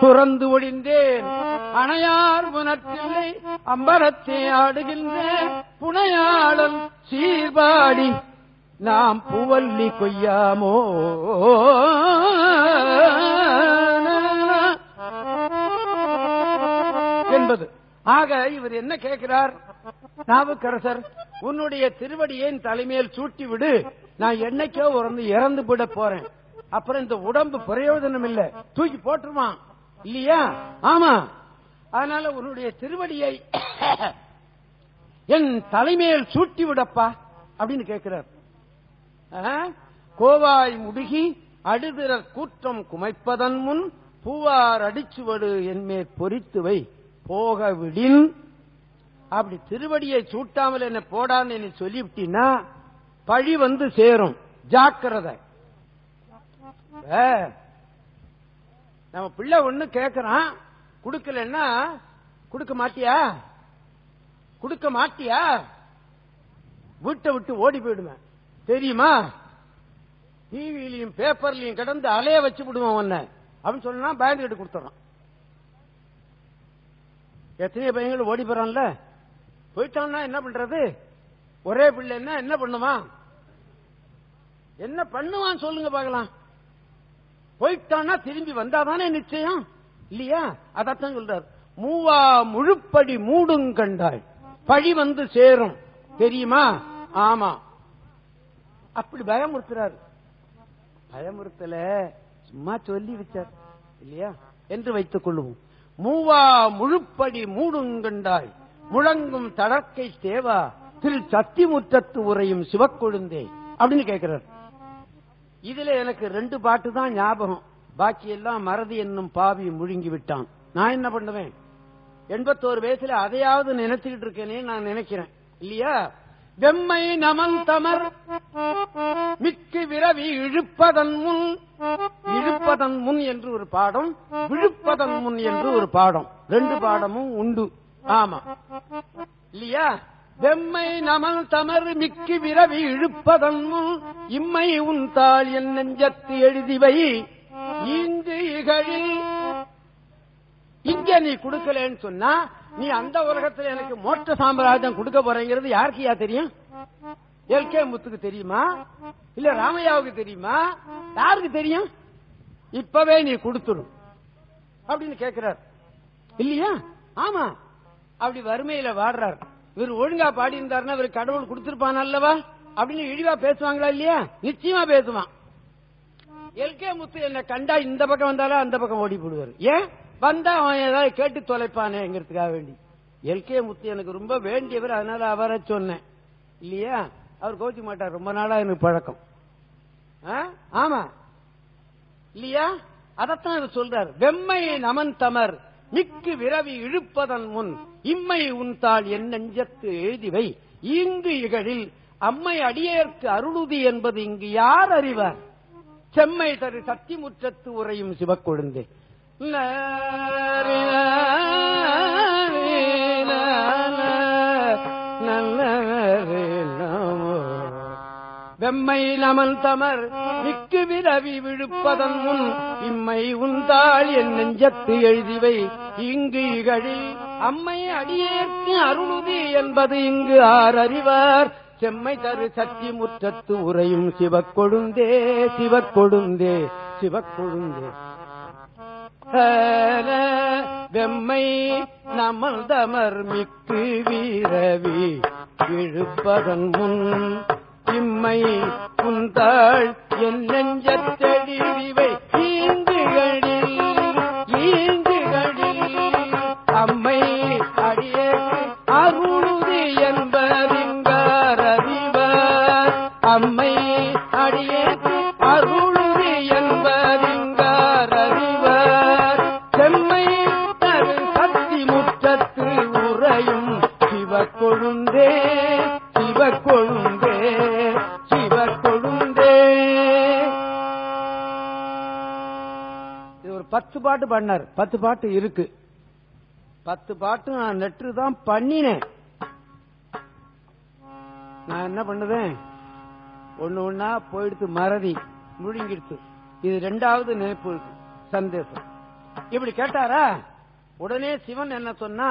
துறந்து ஒழிந்தேன். அணையார் புனத்தில்லை அம்பரத்தை ஆடுகின்ற புனையாளன் சீர்பாடி நாம் புவல்லி கொய்யாமோ? என்பது. ஆக இவர் என்ன கேட்கிறார்? நாவுக்கரசர் உன்னுடைய திருவடியை தலைமையில் சூட்டி விடு நான் என்னைக்கோ உறந்து இறந்து விட போறேன். அப்புறம் இந்த உடம்பு பிரயோஜனம் இல்ல. தூக்கி போட்டுருவான் இல்லையா? ஆமா. அதனால உன்னுடைய திருவடியை என் தலைமையில் சூட்டி விடப்பா அப்படின்னு கேட்கிறார். கோவாய் முடுகி அடுதிற கூற்றம் குமைப்பதன் முன் பூவார் அடிச்சுவடு என்மேற் பொறித்துவை போக விடின் அப்படி திருவடியை சூட்டாமல் என்ன போடான்னு என்ன சொல்லிவிட்டீங்கன்னா பழி வந்து சேரும். ஜாக்கிரதை. நம்ம பிள்ளை ஒண்ணு கேக்குறான் கொடுக்கலன்னா குடுக்க மாட்டியா? கொடுக்க மாட்டியா? வீட்டை விட்டு ஓடி போயிடுவேன். தெரியுமா? டிவிலையும் பேப்பர்லையும் கிடந்து அலைய வச்சு விடுவான் உன்னை. அப்படின்னு சொன்னா பேண்ட் கட்டு கொடுத்துறான் எத்தனையோ பையங்களும் ஓடி போறான்ல? போயிட்டான்னா என்ன பண்றது? ஒரே பிள்ளைன்னா என்ன பண்ணுவான் என்ன பண்ணுவான் சொல்லுங்க பார்க்கலாம். போயிட்டான்னா திரும்பி வந்தாதானே நிச்சயம்? இல்லையா? அதத்தான் சொல்றார். மூவா முழுப்படி மூடுங்கண்டாய் பழி வந்து சேரும். தெரியுமா? ஆமா. அப்படி பயமுறுத்துறாரு. பயமுறுத்தல சும்மா சொல்லி வச்சார். இல்லையா? என்று வைத்துக் கொள்ளுவோம் மூவா முழுப்படி மூடுங்கண்டாய் முழங்கும் தடக்கை தேவா திரு சத்திமுற்றத்து உரையும் சிவக்கொழுந்தே அப்படின்னு கேட்கிறார் இதுல எனக்கு ரெண்டு பாட்டு தான் ஞாபகம். பாக்கி எல்லாம் மறதி என்னும் பாவி முழுங்கி விட்டான். நான் என்ன பண்ணுவேன்? எண்பத்தோரு வயசுல அதையாவது நினைச்சுக்கிட்டு இருக்கேனே நான் நினைக்கிறேன். இல்லையா? வெம்மை நமந்தமர் மிக்கு விரவி இழுப்பதன் முன் இழுப்பதன் முன் என்று ஒரு பாடம் விழுப்பதன் முன் என்று ஒரு பாடம். ரெண்டு பாடமும் உண்டு. ஆமா. இல்லையா? வெம்மை நமல் தமர் மிக்கு விரவி இழுப்பதன் இம்மை உன் தாள் என் நெஞ்சத்து எழுதிவை இங்கு இகழில் இங்க நீ கொடுக்கலன்னு சொன்னா நீ அந்த உலகத்துல எனக்கு மோட்ச சாம்ராஜ்யம் கொடுக்க போறேங்கிறது யாருக்குயா தெரியும்? எல். கே. முத்துக்கு தெரியுமா? இல்ல ராமையாவுக்கு தெரியுமா? யாருக்கு தெரியும்? இப்பவே நீ கொடுத்துரு. அப்படின்னு கேட்கிறார் இல்லையா? ஆமா. அப்படி வறுமையில வாடுறார். இவர் ஒழுங்கா பாடி இருந்தாருன்னா இவர் கடவுள் கொடுத்திருப்பான் அல்லவா? அப்படின்னு இழிவா பேசுவாங்களா இல்லையா? நிச்சயமா பேசுவான். எல்கே முத்து என்ன கண்டா இந்த பக்கம் வந்தாலும் அந்த பக்கம் ஓடி போடுவார். ஏன்? வந்தா அவன் ஏதாவது கேட்டு தொலைப்பானேங்கிறதுக்காக வேண்டி. எல்கே முத்து எனக்கு ரொம்ப வேண்டியவர் அதனால அவரை சொன்னேன். இல்லையா? அவர் கோச்சிக்க மாட்டார். ரொம்ப நாளா எனக்கு பழக்கம். ஆ? ஆமா. இல்லையா? அதத்தான் இவர் சொல்றார். வெம்மை நமன் தமர். மிக்கு விரவி இழுப்பதன் முன் இம்மை உன்தாள் என் நெஞ்சத்து எழுதிவை இங்கு இகழில் அம்மை அடியேற்கு அருளுதி என்பது இங்கு யார் அறிவார்? செம்மை தரு சத்தி முற்றத்து உரையும் சிவக்கொழுந்தே வெம்மை நமன் தமர் மிக்கு விரவி விழுப்பதன் முன் இம்மை உந்தாள் என் நெஞ்சத்து எழுதிவை. இங்கு இகழி அம்மை அடியேற்கு அருளுதி என்பது இங்கு ஆர் செம்மை தரு சக்தி முற்றத்து உரையும் சிவக்கொழுந்தே சிவக்கொழுந்தே சிவக்கொழுந்தே. ஹர வெம்மை நமல்தமர் மிக்கு வீரவி இழுப்பதன் முன் இம்மை குந்தாள் என் நெஞ்சத்தெழிவை பத்து பாட்டு பண்ணார் பத்து பாட்டு இருக்கு. பத்து பாட்டு நான் நெற்று தான் பண்ணினேன். நான் என்ன பண்ணுவேன் ஒண்ணு ஒண்ணா போயிடுத்து மறதி முழுங்கிடுத்து. இது ரெண்டாவது நினைப்பு இருக்கு சந்தேசம் இப்படி கேட்டாரா? உடனே சிவன் என்ன சொன்னா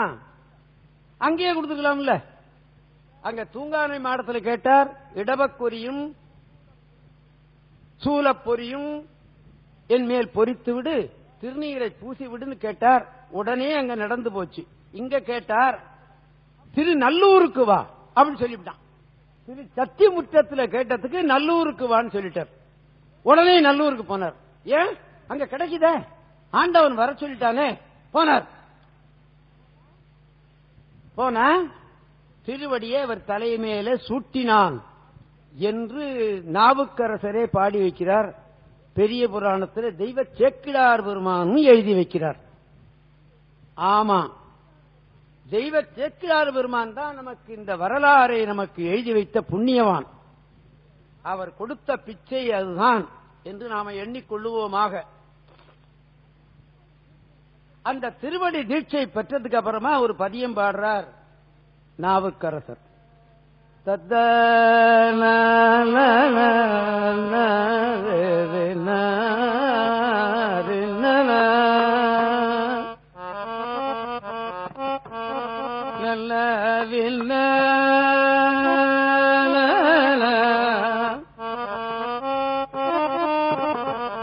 அங்கேயே கொடுத்துக்கலாம்ல. அங்க தூங்கானை மாடத்துல கேட்டார் இடபக்கொரியும் சூலப்பொரியும் என் மேல் பொறித்து விடு. திருநீரை பூசி விடுன்னு கேட்டார் உடனே அங்க நடந்து போச்சு. இங்க கேட்டார் திரு நல்லூருக்கு வா அப்படின்னு சொல்லிவிட்டான். திரு சத்தியமுற்றத்துல கேட்டதுக்கு நல்லூருக்கு வான்னு சொல்லிட்டார். உடனே நல்லூருக்கு போனார். ஏன்? அங்க கிடைக்குதே. ஆண்டவன் வர சொல்லிட்டானே. போனார். போனா திருவடியே அவர் தலை மேலே சூட்டினான் என்று நாவுக்கரசரே பாடி வைக்கிறார். பெரிய புராணத்தில் தெய்வ சேக்கிடார் பெருமானும் எழுதி வைக்கிறார். ஆமா. தெய்வ சேக்கிடார் பெருமான் தான் நமக்கு இந்த வரலாறை நமக்கு எழுதி வைத்த புண்ணியவான். அவர் கொடுத்த பிச்சை அதுதான் என்று நாம எண்ணிக்கொள்ளுவோமாக. அந்த திருவடி தீட்சை பெற்றதுக்கு அப்புறமா ஒரு பதியம் பாடுறார் நாவுக்கரசர். தத்த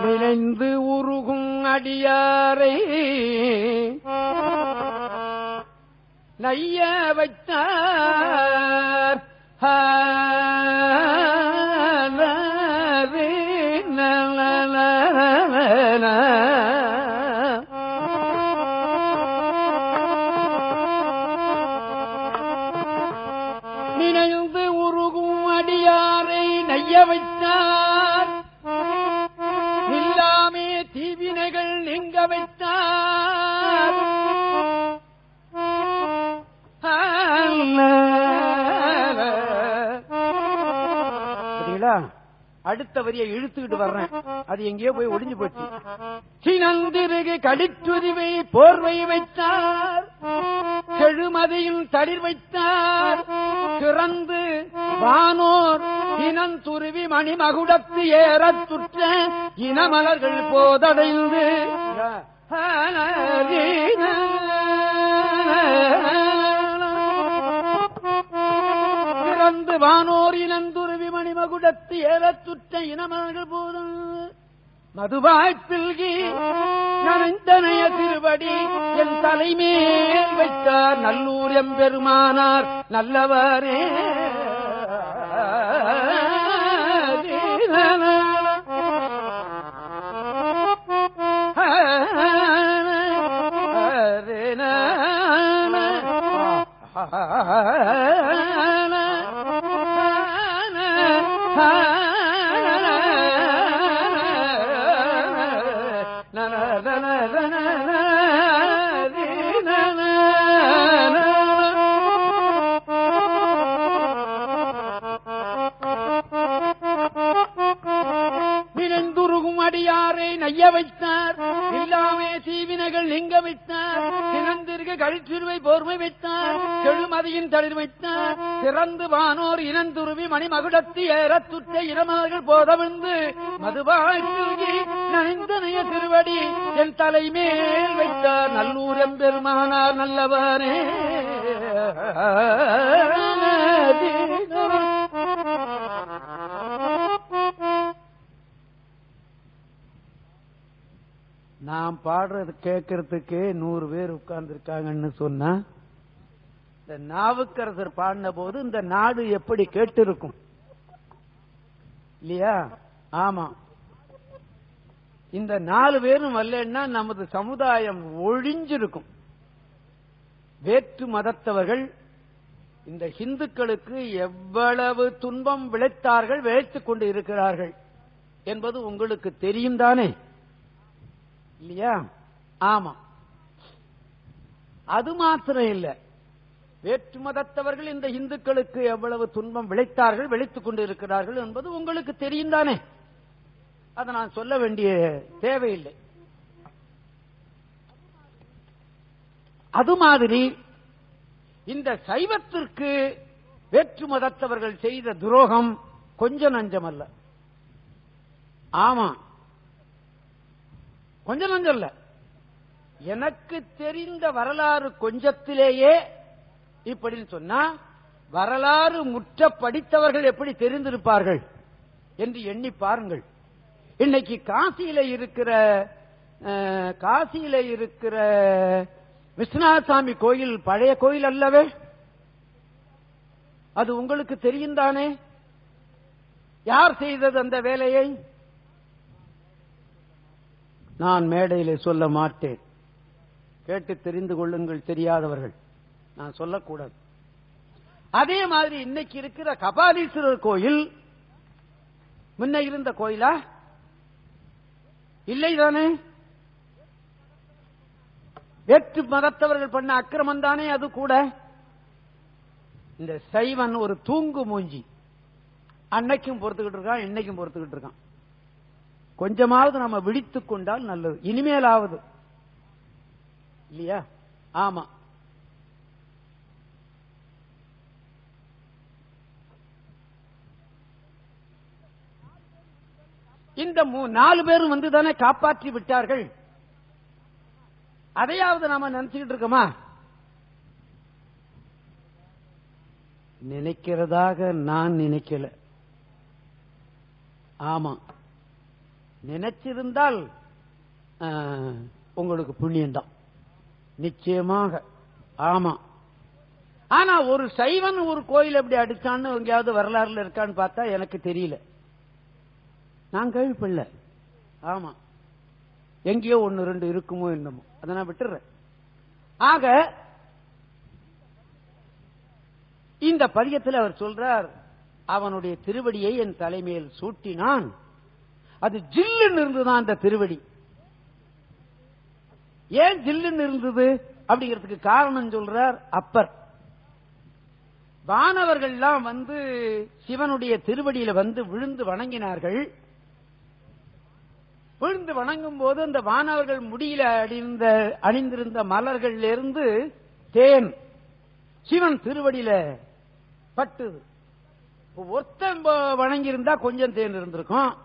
நினைந்து உருகும் அடியாரை நைய வைத்தார் அடுத்த வரியை இழுத்துக்கிட்டு வர்றேன். அது எங்கேயோ போய் ஒடிஞ்சு போச்சு. சினந்திருகு கடிச்சுரிவை போர்வை வைத்தார். செழுமதியில் தளிர் வைத்தார். சிறந்து வானோர் இனந்துருவி மணிமகுடத்து ஏறத் துற்ற இனமலர்கள் போதடைந்து பிறந்து வானோர் இனந்து மணிமகுடத்து ஏலத்துற்ற இனமலர்கள் போதும். மதுவாய்ப்பில்கி நனைந்தனைய திருவடி என் தலைமேல் வைத்தார். நல்லூர் எம்பெருமானார் நல்லவரே. நினைந்துருகும் வைத்தார் இல்லாமே தீவினைகள் நீங்க வைத்தார் சிறந்திருக்க கழிச்சுருவை போர்மை வைத்தார் செழுமதியின் தளிர் வைத்தார் சிறந்து வானோர் இனந்துருவி மணிமகுடத்து ஏறத்துற்ற இரமர்கள் போதவிழ்ந்து மதுவாழ்த்தி நனைந்தனைய திருவடி என் தலைமேல் வைத்தார். நல்லூரம் பெருமானார் நல்லவரே நாம் பாடுறது கேட்கறதுக்கு நூறு பேர் உட்கார்ந்துருக்காங்கன்னு சொன்னா இந்த நாவுக்கரசர் பாடின போது இந்த நாடு எப்படி கேட்டிருக்கும்? இல்லையா? ஆமா. இந்த நாலு பேரும் வரலன்னா நமது சமுதாயம் ஒழிஞ்சிருக்கும். வேற்று மதத்தவர்கள் இந்த ஹிந்துக்களுக்கு எவ்வளவு துன்பம் விளைத்தார்கள் விளைத்துக் கொண்டு இருக்கிறார்கள் என்பது உங்களுக்கு தெரியும் தானே? இல்லையா? ஆமா. அது மாத்திரம் இல்ல. வேற்று மதத்தவர்கள் இந்த இந்துக்களுக்கு எவ்வளவு துன்பம் விளைத்தார்கள் விளைத்துக் கொண்டிருக்கிறார்கள் என்பது உங்களுக்கு தெரியும் தானே. அதை நான் சொல்ல வேண்டிய தேவையில்லை. அது மாதிரி இந்த சைவத்திற்கு வேற்று மதத்தவர்கள் செய்த துரோகம் கொஞ்சம் நஞ்சமல்ல. ஆமா. கொஞ்ச கொஞ்சம் இல்ல எனக்கு தெரிந்த வரலாறு கொஞ்சத்திலேயே இப்படின்னு சொன்னா வரலாறு முற்ற படித்தவர்கள் எப்படி தெரிந்திருப்பார்கள் என்று எண்ணி பாருங்கள். இன்னைக்கு காசியில இருக்கிற காசியில இருக்கிற விஸ்வநாதசாமி கோயில் பழைய கோயில் அல்லவே? அது உங்களுக்கு தெரியும் தானே? யார் செய்தது அந்த வேலையை? நான் மேடையிலே சொல்ல மாட்டேன். கேட்டு தெரிந்து கொள்ளுங்கள் தெரியாதவர்கள். நான் சொல்லக்கூடாது. அதே மாதிரி இன்னைக்கு இருக்கிற கபாலீஸ்வரர் கோயில் முன்ன இருந்த கோயிலா? இல்லை தானே? வேற்று மதத்தவர்கள் பண்ண அக்கிரமம் தானே அது கூட? இந்த சைவன் ஒரு தூங்கு மூஞ்சி. அன்னைக்கும் பொறுத்துக்கிட்டு இருக்கான் இன்னைக்கும் பொறுத்துக்கிட்டு இருக்கான். கொஞ்சமாவது நம்ம விழித்துக் கொண்டால் நல்லது. இனிமேலாவது. இல்லையா? ஆமா. இந்த நாலு பேரும் வந்து தானே காப்பாற்றி விட்டார்கள். அதையாவது நாம நினைச்சுக்கிட்டு இருக்கோமா? நினைக்கிறதாக நான் நினைக்கல. ஆமா. நினைச்சிருந்தால் உங்களுக்கு புண்ணியம்தான். நிச்சயமாக. ஆமா. ஆனா ஒரு சைவன் ஒரு கோயில் எப்படி அடிச்சான்னு எங்கேயாவது வரலாறுல இருக்கான்னு பார்த்தா எனக்கு தெரியல. நான் கேள்விப்படல. ஆமா. எங்கேயோ ஒன்னு ரெண்டு இருக்குமோ என்னமோ. அதை நான் விட்டுறேன். ஆக இந்த பதியத்தில் அவர் சொல்றார் அவனுடைய திருவடியை என் தலைமையில் சூட்டினான். அது ஜில்லுன்னு இருந்துதான் அந்த திருவடி. ஏன் ஜில்லுன்னு இருந்தது? அப்படிங்கிறதுக்கு காரணம் சொல்றார் அப்பர். வானவர்கள்லாம் வந்து சிவனுடைய திருவடியில வந்து விழுந்து வணங்கினார்கள். விழுந்து வணங்கும் போது அந்த வானவர்கள் முடியில அணிந்த அணிந்திருந்த மலர்கள்ல இருந்து தேன் சிவன் திருவடியில பட்டுது. ஒருத்தன் வணங்கியிருந்தா கொஞ்சம் தேன் இருந்திருக்கும்.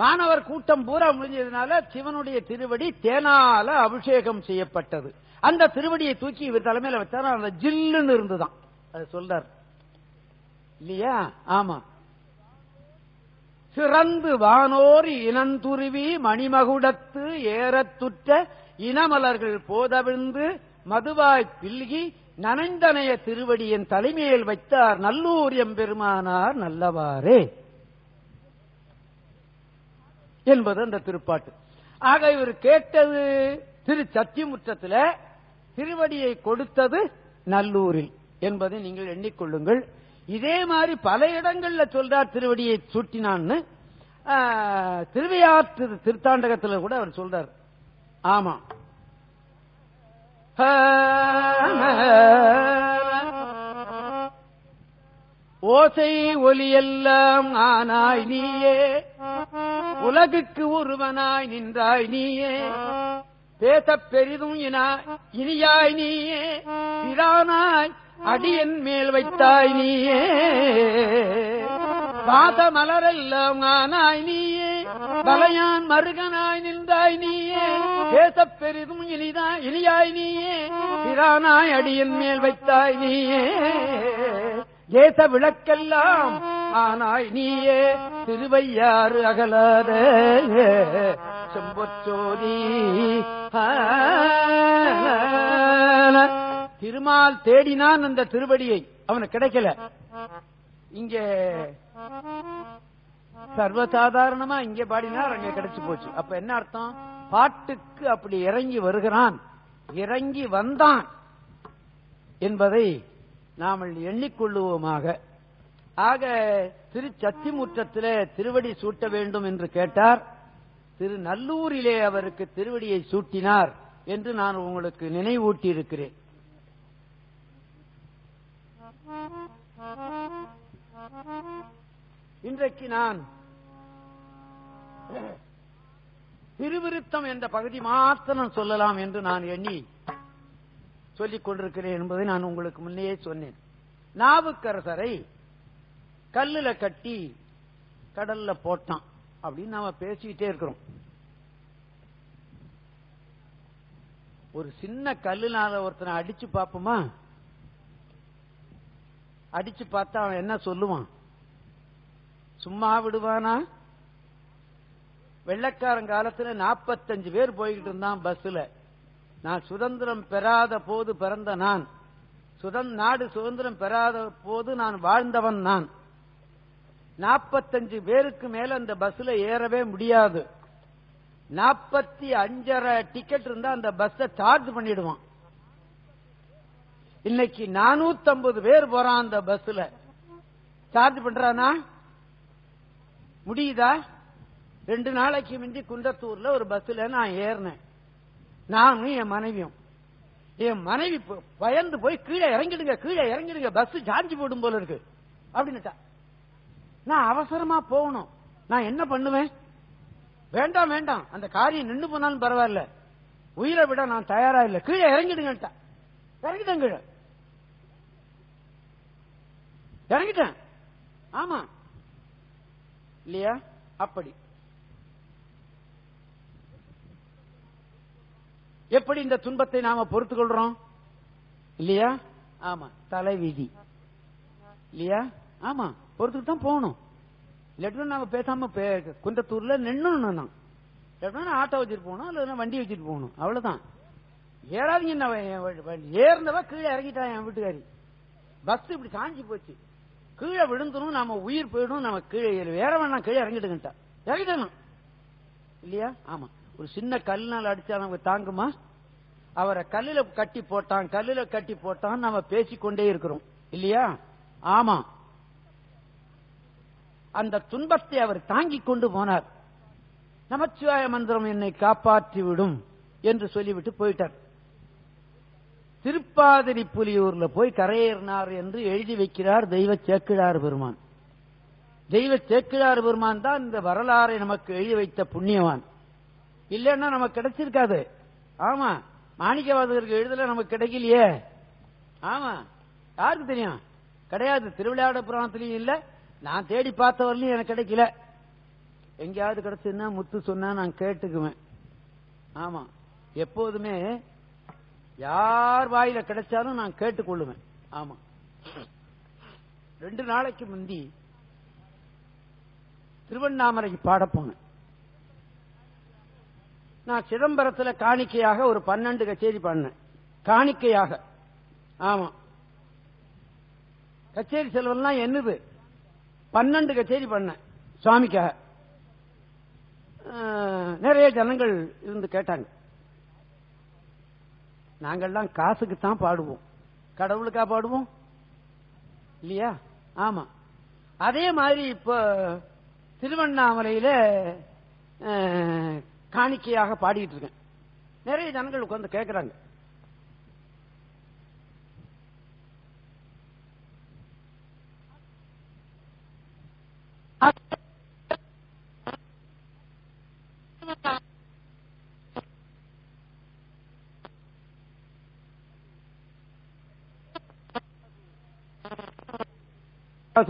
வானவர் கூட்டம் பூரா முடிஞ்சதுனால சிவனுடைய திருவடி தேனால அபிஷேகம் செய்யப்பட்டது. அந்த திருவடியை தூக்கி இவர் தலைமையில வச்சாரு அந்த ஜில்லுன்னு இருந்துதான். அது சொல்றார். இல்லையா? ஆமா. சிறந்து வானோர் இனந்துருவி மணிமகுடத்து ஏறத்துற்ற இனமலர்கள் போதவிழ்ந்து மதுவாய் பில்கி நனைந்தனைய திருவடியின் தலைமையில் வைத்தார். நல்லூர் எம்பெருமானார் நல்லவாறே. என்பது அந்த திருப்பாட்டு. ஆக இவர் கேட்டது திரு சத்தியமுற்றத்தில் திருவடியை கொடுத்தது நல்லூரில் என்பதை நீங்கள் எண்ணிக்கொள்ளுங்கள். இதே மாதிரி பல இடங்கள்ல சொல்றார் திருவடியை சூட்டினான்னு. திருவையாற்று திருத்தாண்டகத்துல கூட அவர் சொல்றார். ஆமா. ஓசை ஒலியெல்லாம் ஆனாய் நீயே. உலகுக்கு ஒருவனாய் நின்றாய் நீயே. பேச பெரிதும் இனா- இனியாய் நீயே. பிரானாய் அடியன் மேல் வைத்தாய் நீயே. பாத மலரெல்லாம் ஆனாய் நீயே. பலையான் மருகனாய் நின்றாய் நீயே. பேச பெரிதும் இனிதாய் இனியாய் நீயே. பிரானாய் அடியன் மேல் வைத்தாய் நீயே. ஏச விளக்கெல்லாம் ஆனாய் நீயே திருவையாறு அகலாத. செம்பொச்சோதி திருமால் தேடினான் அந்த திருவடியை. அவனுக்கு கிடைக்கல. இங்க சர்வசாதாரணமா இங்க பாடினார் அங்க கிடைச்சு போச்சு. அப்ப என்ன அர்த்தம்? பாட்டுக்கு அப்படி இறங்கி வருகிறான். இறங்கி வந்தான் என்பதை நாம் எண்ணிக்கொள்ளுவோமாக. ஆக திருச்சத்தி முற்றத்திலே திருவடி சூட்ட வேண்டும் என்று கேட்டார். திரு நல்லூரிலே அவருக்கு திருவடியை சூட்டினார் என்று நான் உங்களுக்கு நினைவூட்டி இருக்கிறேன் இன்றைக்கு நான் திருவிருத்தம் என்ற பகுதி மாத்திரம் சொல்லலாம் என்று நான் எண்ணி சொல்லிக் கொண்டிருக்கிறேன் என்பதை நான் உங்களுக்கு முன்னையே சொன்னேன். நாவுக்கரசரை கல்லுல கட்டி கடல்ல போட்டான் அப்படின்னு நாம பேசிக்கிட்டே இருக்கிறோம். ஒரு சின்ன கல்லுனால ஒருத்தனை அடிச்சு பார்ப்போமா? அடிச்சு பார்த்தா அவன் என்ன சொல்லுவான்? சும்மா விடுவானா? வெள்ளக்காரன் காலத்துல நாற்பத்தஞ்சு பேர் போய்கிட்டு இருந்தான் பஸ்ல நான் சுதந்திரம் பெறாத போது பிறந்த நான். சுதன் நாடு சுதந்திரம் பெறாத போது நான் வாழ்ந்தவன் நான். நாற்பத்தஞ்சு பேருக்கு மேல அந்த பஸ்ல ஏறவே முடியாது. நாற்பத்தி அஞ்சரை டிக்கெட் இருந்தா அந்த பஸ் சார்ஜ் பண்ணிடுவான். இன்னைக்கு நானூத்தி பேர் போறான் அந்த பஸ்ல. சார்ஜ் பண்றானா? முடியுதா? ரெண்டு நாளைக்கு மிஞ்சி குன்றத்தூர்ல ஒரு பஸ்ல நான் ஏறினேன். நானும் என் மனைவியும். என் மனைவி பயந்து போய் கீழே இறங்கிடுங்க கீழே இறங்கிடுங்க பஸ் ஜாஞ்சி போடும் போல இருக்கு. அப்படின்னுட்டா. நான் அவசரமா போகணும். நான் என்ன பண்ணுவேன்? வேண்டாம் வேண்டாம். அந்த காரியம் நின்று போனாலும் பரவாயில்ல. உயிரை விட நான் தயாரா இல்ல. கீழே இறங்கிடுங்கட்டா இறங்கிட்டேன் கீழே. இறங்கிட்டேன். ஆமா. இல்லையா? அப்படி. எப்படி இந்த துன்பத்தை நாம பொறுத்துக் கொள்றோம் இல்லையா? ஆமா. தலைவிதி. இல்லையா? ஆமா. பொறுத்துக்கு தான் போகணும். இல்லாட்டி நாம பேசாம பே- குன்றத்தூர்ல நின்னு நான் இல்லாட்டினா ஆட்டோ வச்சுட்டு போகணும் இல்லைன்னா வண்டி வச்சுட்டு போகணும். அவ்வளவுதான். ஏறாதீங்க ஏறினவ கீழே இறங்கிட்டான் என் வீட்டுக்காரி. பஸ் இப்படி காஞ்சி போச்சு. கீழே விழுந்துரும் நாம உயிர் போயிடும் நம்ம கீழே வேற வேணாம் கீழே இறங்கிட்டுங்கட்டா இறங்கிட்டணும் இல்லையா? ஆமா. ஒரு சின்ன கல்லினால் அடிச்சா நமக்கு தாங்குமா? அவரை கல்லுல கட்டி போட்டான் கல்லுல கட்டி போட்டான் நம்ம பேசிக்கொண்டே இருக்கிறோம். இல்லையா? ஆமா. அந்த துன்பத்தை அவர் தாங்கிக் கொண்டு போனார். நமச்சிவாய மந்திரம் என்னை காப்பாற்றி விடும் என்று சொல்லிவிட்டு போயிட்டார். திருப்பாதிரி புலியூர்ல போய் கரையேறினார் என்று எழுதி வைக்கிறார் தெய்வ சேக்கிழார் பெருமான். தெய்வ சேக்கிழார் பெருமான் தான் இந்த வரலாறை நமக்கு எழுதி வைத்த புண்ணியவான். இல்லைன்னா நமக்கு கிடைச்சிருக்காது. ஆமா மாணிக்கவாதகருக்கு எழுதல நமக்கு கிடைக்கலையே. ஆமா யாருக்கு தெரியும்? கிடையாது திருவிளையாட புராணத்திலையும் இல்ல. நான் தேடி பார்த்தவரையும் எனக்கு கிடைக்கல. எங்கேயாவது கிடைச்சதுன்னா முத்து சொன்னா நான் கேட்டுக்குவேன். ஆமா எப்போதுமே யார் வாயில கிடைச்சாலும் நான் கேட்டுக்கொள்ளுவேன். ஆமா. ரெண்டு நாளைக்கு முந்தி திருவண்ணாமலைக்கு பாட போனேன். நான் சிதம்பரத்துல காணிக்கையாக ஒரு பன்னெண்டு கச்சேரி பண்ணேன். காணிக்கையாக. ஆமா. கச்சேரி செலவெல்லாம் என்னது? பன்னெண்டு கச்சேரி பண்ணேன் சுவாமிக்காக. நிறைய ஜனங்கள் இருந்து கேட்டாங்க. நாங்கள்லாம் காசுக்கு தான் பாடுவோம். கடவுளுக்கா பாடுவோம்? இல்லையா? ஆமா. அதே மாதிரி இப்ப திருவண்ணாமலையில காணிக்கையாக பாடிட்டு இருக்கேன். நிறைய ஜனங்கள் உட்கார்ந்து கேட்கறாங்க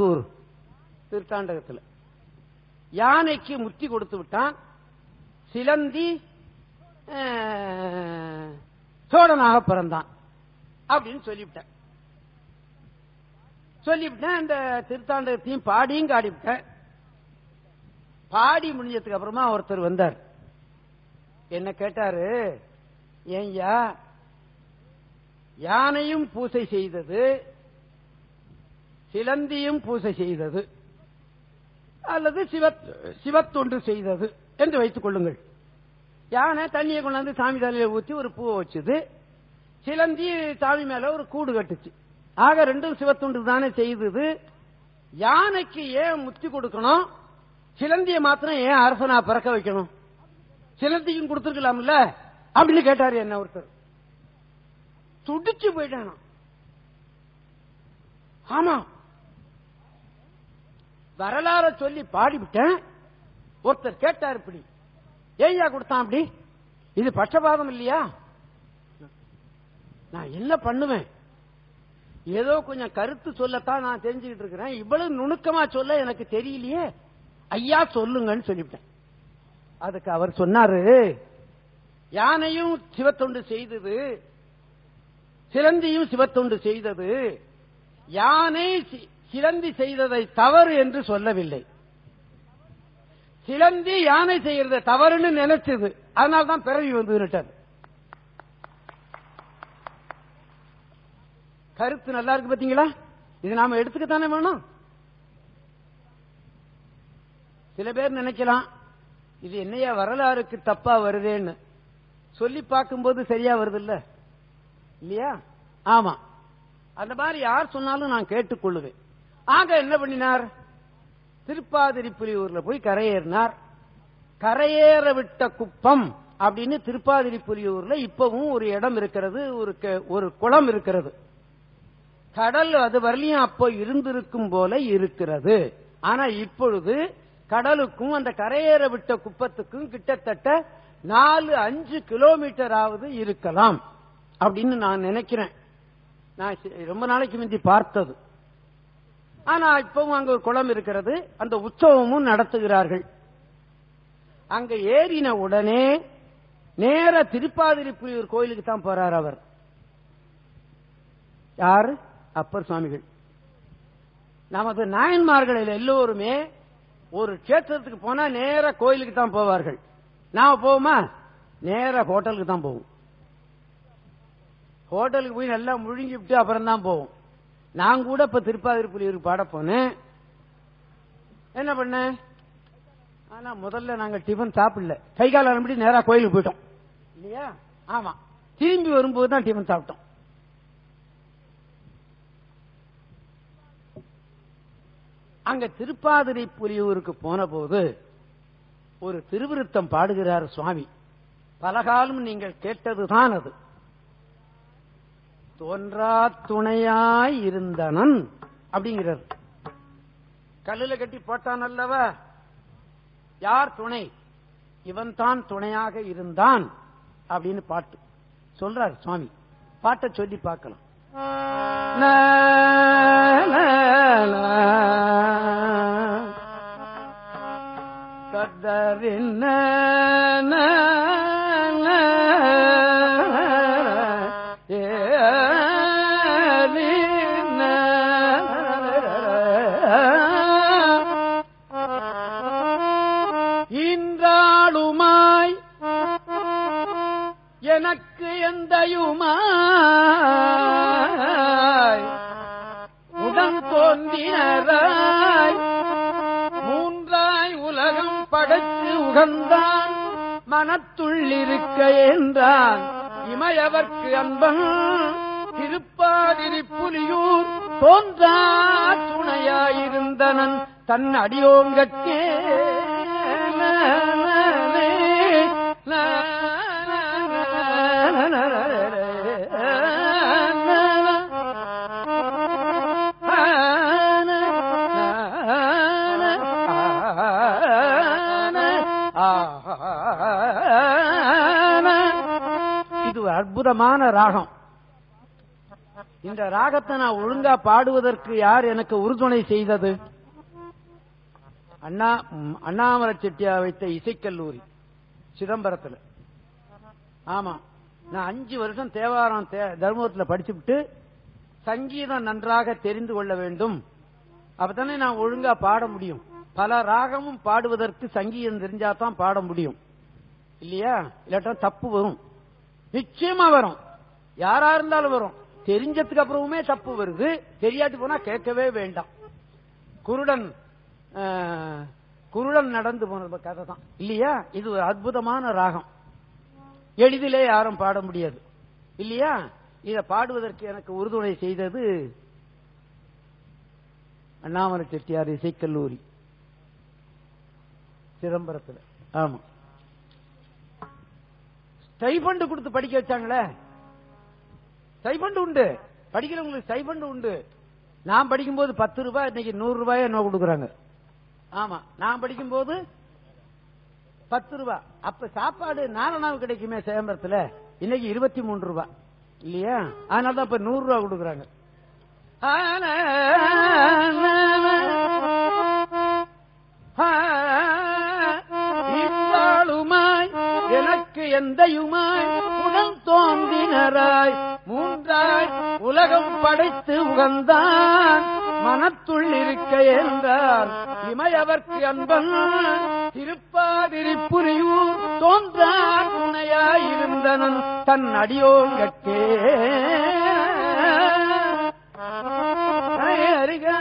தூர் திருத்தாண்டகத்தில். யானைக்கு முத்தி கொடுத்து விட்டான். சிலந்தி சோழனாக பிறந்தான் அப்படின்னு சொல்லிவிட்டேன். சொல்லிவிட்டேன் இந்த திருத்தாண்டகத்தையும் பாடியும் காடிவிட்டேன் பாடி முடிஞ்சதுக்கு அப்புறமா ஒருத்தர் வந்தார். என்ன கேட்டாரு ஏய்யா யானையும் பூசை செய்தது சிலந்தியும் பூசை செய்தது அல்லது சிவத் சிவத்தொண்டு செய்தது. என்று வைத்துக் கொள்ளுங்கள். யானை தண்ணியை கொண்டாந்து சாமி தலையில ஊற்றி ஒரு பூவை வச்சுது. சிலந்தி சாமி மேல ஒரு கூடு கட்டுச்சு. ஆக ரெண்டும் சிவத்துண்டு தானே செய்தது. யானைக்கு ஏன் முத்தி கொடுக்கணும்? சிலந்திய மாத்திரம் ஏன் அரசனா பிறக்க வைக்கணும்? சிலந்திக்கும் கொடுத்துருக்கலாம்ல? அப்படின்னு கேட்டாரு என்ன ஒருத்தர். துடிச்சு போயிட்டானா? ஆமா. வரலாற சொல்லி பாடிவிட்டேன். ஒருத்தர் கேட்டார் இப்படி. ஏய்யா கொடுத்தான் அப்படி. இது பட்சபாதம் இல்லையா? நான் என்ன பண்ணுவேன்? ஏதோ கொஞ்சம் கருத்து சொல்லத்தான் நான் தெரிஞ்சுக்கிட்டு இருக்கிறேன். இவ்வளவு நுணுக்கமா சொல்ல எனக்கு தெரியலையே. ஐயா சொல்லுங்கன்னு சொல்லிவிட்டேன். அதுக்கு அவர் சொன்னாரு யானையும் சிவத்தொண்டு செய்தது சிலந்தியும் சிவத்தொண்டு செய்தது யானை சி- சிலந்தி செய்ததை தவறு என்று சொல்லவில்லை. சிலந்தி யானை செய்யறத தவறுன்னு நினைச்சது. அதனால தான் பிறவி வந்து கருத்து நல்லா இருக்கு பாத்தீங்களா? இது நாம எடுத்துக்கத்தானே வேணும்? சில பேர் நினைக்கலாம் இது என்னையா வரலாறுக்கு தப்பா வருதேன்னு. சொல்லி பார்க்கும்போது சரியா வருது இல்ல இல்லையா? ஆமா. அந்த மாதிரி யார் சொன்னாலும் நான் கேட்டுக்கொள்ளுவேன். ஆக என்ன பண்ணினார்? திருப்பாதிரிப்புலியூர்ல போய் கரையேறினார். கரையேற விட்ட குப்பம் அப்படின்னு திருப்பாதிரிப்புலியூர்ல இப்பவும் ஒரு இடம் இருக்கிறது ஒரு ஒரு குளம் இருக்கிறது. கடல் அது வரலையும் அப்போ இருந்திருக்கும் போல இருக்கிறது. ஆனா இப்பொழுது கடலுக்கும் அந்த கரையேற விட்ட குப்பத்துக்கும் கிட்டத்தட்ட நாலு அஞ்சு கிலோமீட்டராவது இருக்கலாம் அப்படின்னு நான் நினைக்கிறேன். நான் ரொம்ப நாளைக்கு முந்தி பார்த்தது. ஆனா இப்பவும் அங்க ஒரு குளம் இருக்கிறது. அந்த உற்சவமும் நடத்துகிறார்கள். அங்க ஏறின உடனே நேர திருப்பாதிரிப்புலியூர் கோயிலுக்கு தான் போறார் அவர். யாரு? அப்பர் சுவாமிகள். நமது நாயன்மார்களில் எல்லோருமே ஒரு கஷேத்திரத்துக்கு போனா நேர கோயிலுக்கு தான் போவார்கள். நாம போவோமா? நேர ஹோட்டலுக்கு தான் போவோம். ஹோட்டலுக்கு போய் நல்லா முழுங்கி விட்டு அப்புறம் தான் போவோம். நான் கூட இப்ப திருப்பாதிரிப்புலியூருக்கு பாட போனேன். என்ன பண்ணேன் ஆனா முதல்ல நாங்க டிஃபன் சாப்பிடல. கை கால் அனுப்பிட்டு நேரா கோயிலுக்கு போயிட்டோம். இல்லையா? ஆமா. திரும்பி வரும்போது தான் டிஃபன் சாப்பிட்டோம். அங்க திருப்பாதிரை புலியூருக்கு போன போது ஒரு திருவிருத்தம் பாடுகிறார் சுவாமி. பலகாலம் நீங்கள் கேட்டதுதான் அது. தோன்றா துணையாய் இருந்தனன் அப்படிங்கிறார். கல்லுல கட்டி போட்டான் அல்லவா? யார் துணை? இவன் தான் துணையாக இருந்தான் அப்படின்னு பாட்டு. சொல்றார் சுவாமி. பாட்டை சொல்லி பார்க்கலாம். நா, உடையுமாய் உடன் தோன்றினராய் மூன்றாய் உலகம் படைத்து உகந்தான். மனத்துள்ளிருக்க என்றான். இமையவர்க்கு அன்பன். திருப்பாதிரி புலியூர் தோன்றா துணையாயிருந்தனன். தன் அடியோங்கற்கே அற்புதமான ராகம். இந்த ராகத்தை நான் ஒழுங்கா பாடுவதற்கு யார் எனக்கு உறுதுணை செய்தது? அண்ணா அண்ணாமர அண்ணாமலை வைத்த இசைக்கல்லூரி சிதம்பரத்துல. ஆமா. நான் அஞ்சு வருஷம் தேவாரம் தே- தர்மபுரத்துல படிச்சுவிட்டு சங்கீதம் நன்றாக தெரிந்து கொள்ள வேண்டும். அப்பதானே நான் ஒழுங்கா பாட முடியும். பல ராகமும் பாடுவதற்கு சங்கீதம் தெரிஞ்சாதான் பாட முடியும். இல்லையா? இல்லாட்டா தப்பு வரும். நிச்சயமா வரும். யாரா இருந்தாலும் வரும். தெரிஞ்சதுக்கு அப்புறமுமே தப்பு வருது. தெரியாது போனா கேட்கவே வேண்டாம். குருடன் குருடன் நடந்து போன கதை தான் இல்லையா? இது ஒரு அற்புதமான ராகம். எளிதிலே யாரும் பாட முடியாது. இல்லையா? இதை பாடுவதற்கு எனக்கு உறுதுணை செய்தது அண்ணாமலை செட்டியார் இசைக்கல்லூரி சிதம்பரத்தில். ஆமா. ஸ்டைபண்ட் கொடுத்து படிக்க வச்சாங்களே ஸ்டைபண்ட் உண்டு படிக்கிறவங்களுக்கு ஸ்டைபண்ட் உண்டு நான் படிக்கும்போது பத்து ரூபாய் இன்னைக்கு நூறு ரூபாய் என்ன கொடுக்குறாங்க ஆமா நான் படிக்கும்போது பத்து ரூபாய் அப்ப சாப்பாடு நாலனாவு கிடைக்குமே சேம்பரத்துல இன்னைக்கு இருபத்தி மூன்று ரூபாய் இல்லையா அதனால தான் இப்ப நூறு ரூபாய் கொடுக்குறாங்க ஆனா எனக்கு எந்தையுமாய் உடல் தோன்றினராய். மூன்றாய் உலகம் படைத்து உகந்தான். மனத்துள் இருக்க என்றார். இமையவர்க்கு அன்பன் திருப்பாதிரி புரியூர் தோன்றார். துணையாயிருந்தனன் தன் அடியோங்கட்டே அறிக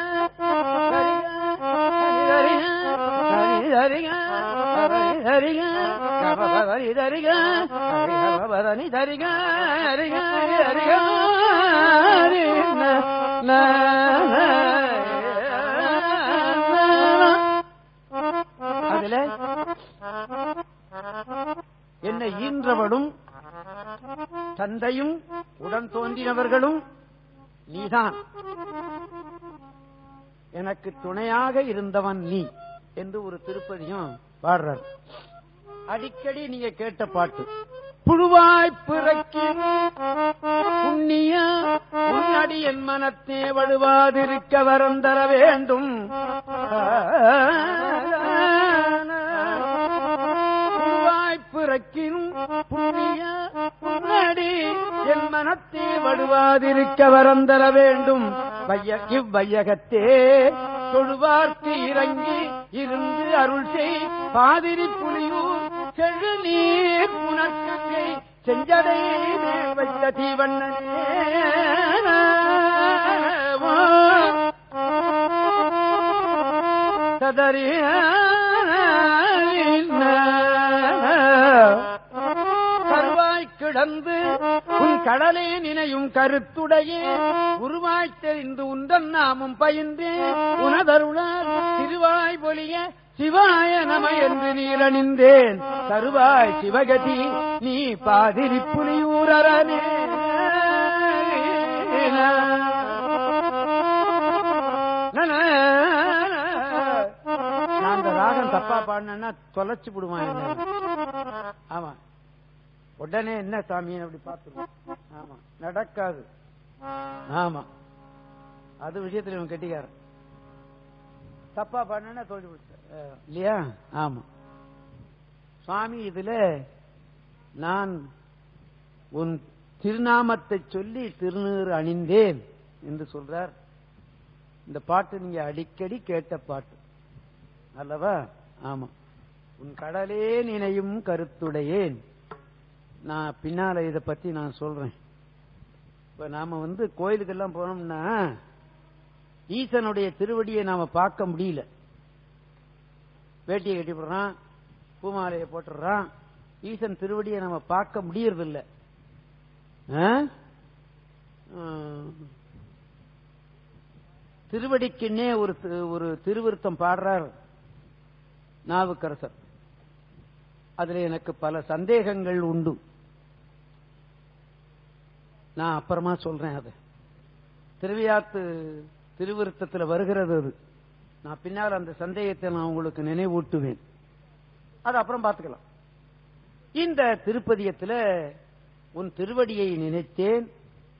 அறிக அறிக. ஹரிக ஹரி தரிக ஹரி தரிக ஹரிக ஹரிக ஹரி ந அதுல என்னை ஈன்றவனும் தந்தையும் உடன் தோன்றினவர்களும் நீதான். எனக்கு துணையாக இருந்தவன் நீ என்று ஒரு திருப்பதியும் பாடுறார். அடிக்கடி நீங்க கேட்ட பாட்டு புழுவாய் பிறக்கி புண்ணிய உன்னடி என் மனத்தே வழுவாதிருக்க வரம் தர வேண்டும். புழுவாய் புண்ணிய உன்னடி என் மனத்தே வழுவாதிருக்க வரம் தர வேண்டும். இவ்வையகத்தே தொழுவார்க்கு இறங்கி இருந்து அருள் செய். பாதிரி புலியூர் செழு நீர் புனர்கங்கை செஞ்சடை வைத்த தீவண்ணனே. சதறிய கிடந்து உன் கடலே நினையும் கருத்துடையே உருவாய் தெரிந்து உந்தன் நாமும் பயின்று உனதருளால் திருவாய் பொலிய சிவாய நம என்று நீரணிந்தேன். தருவாய் சிவகதி நீ பாதிரி புலியூரனே நான் அந்த ராகம் தப்பா பாடினா தொலைச்சு விடுவான் ஆமா. உடனே என்ன சாமி அப்படி பார்த்துருவோம். ஆமா. நடக்காது. ஆமா. அது விஷயத்துல இவன் கெட்டிக்காரன். தப்பா பண்ணா தோல்வி விட்டு இல்லையா? ஆமா. சுவாமி இதுல நான் உன் திருநாமத்தை சொல்லி திருநீறு அணிந்தேன் என்று சொல்றார். இந்த பாட்டு நீங்க அடிக்கடி கேட்ட பாட்டு. அல்லவா? ஆமா. உன் கடலே நினையும் கருத்துடையேன். நான் பின்னால இதை பத்தி நான் சொல்றேன். இப்ப நாம வந்து கோயிலுக்கெல்லாம் போனோம்னா ஈசனுடைய திருவடியை நாம பார்க்க முடியல. வேட்டியை கட்டி போடுறான் பூமாலையை போட்டுடுறான் ஈசன் திருவடியை நம்ம பார்க்க முடியறதில்ல. ஆ? திருவடிக்குன்னே ஒரு ஒரு திருவிருத்தம் பாடுறார் நாவுக்கரசர். அதுல எனக்கு பல சந்தேகங்கள் உண்டு. நான் அப்புறமா சொல்றேன் அது. திருவியாத்து திருவிருத்தத்துல வருகிறது அது. நான் பின்னால் அந்த சந்தேகத்தை நான் உங்களுக்கு நினைவூட்டுவேன். அது அப்புறம் பார்த்துக்கலாம். இந்த திருப்பதியத்துல உன் திருவடியை நினைத்தேன்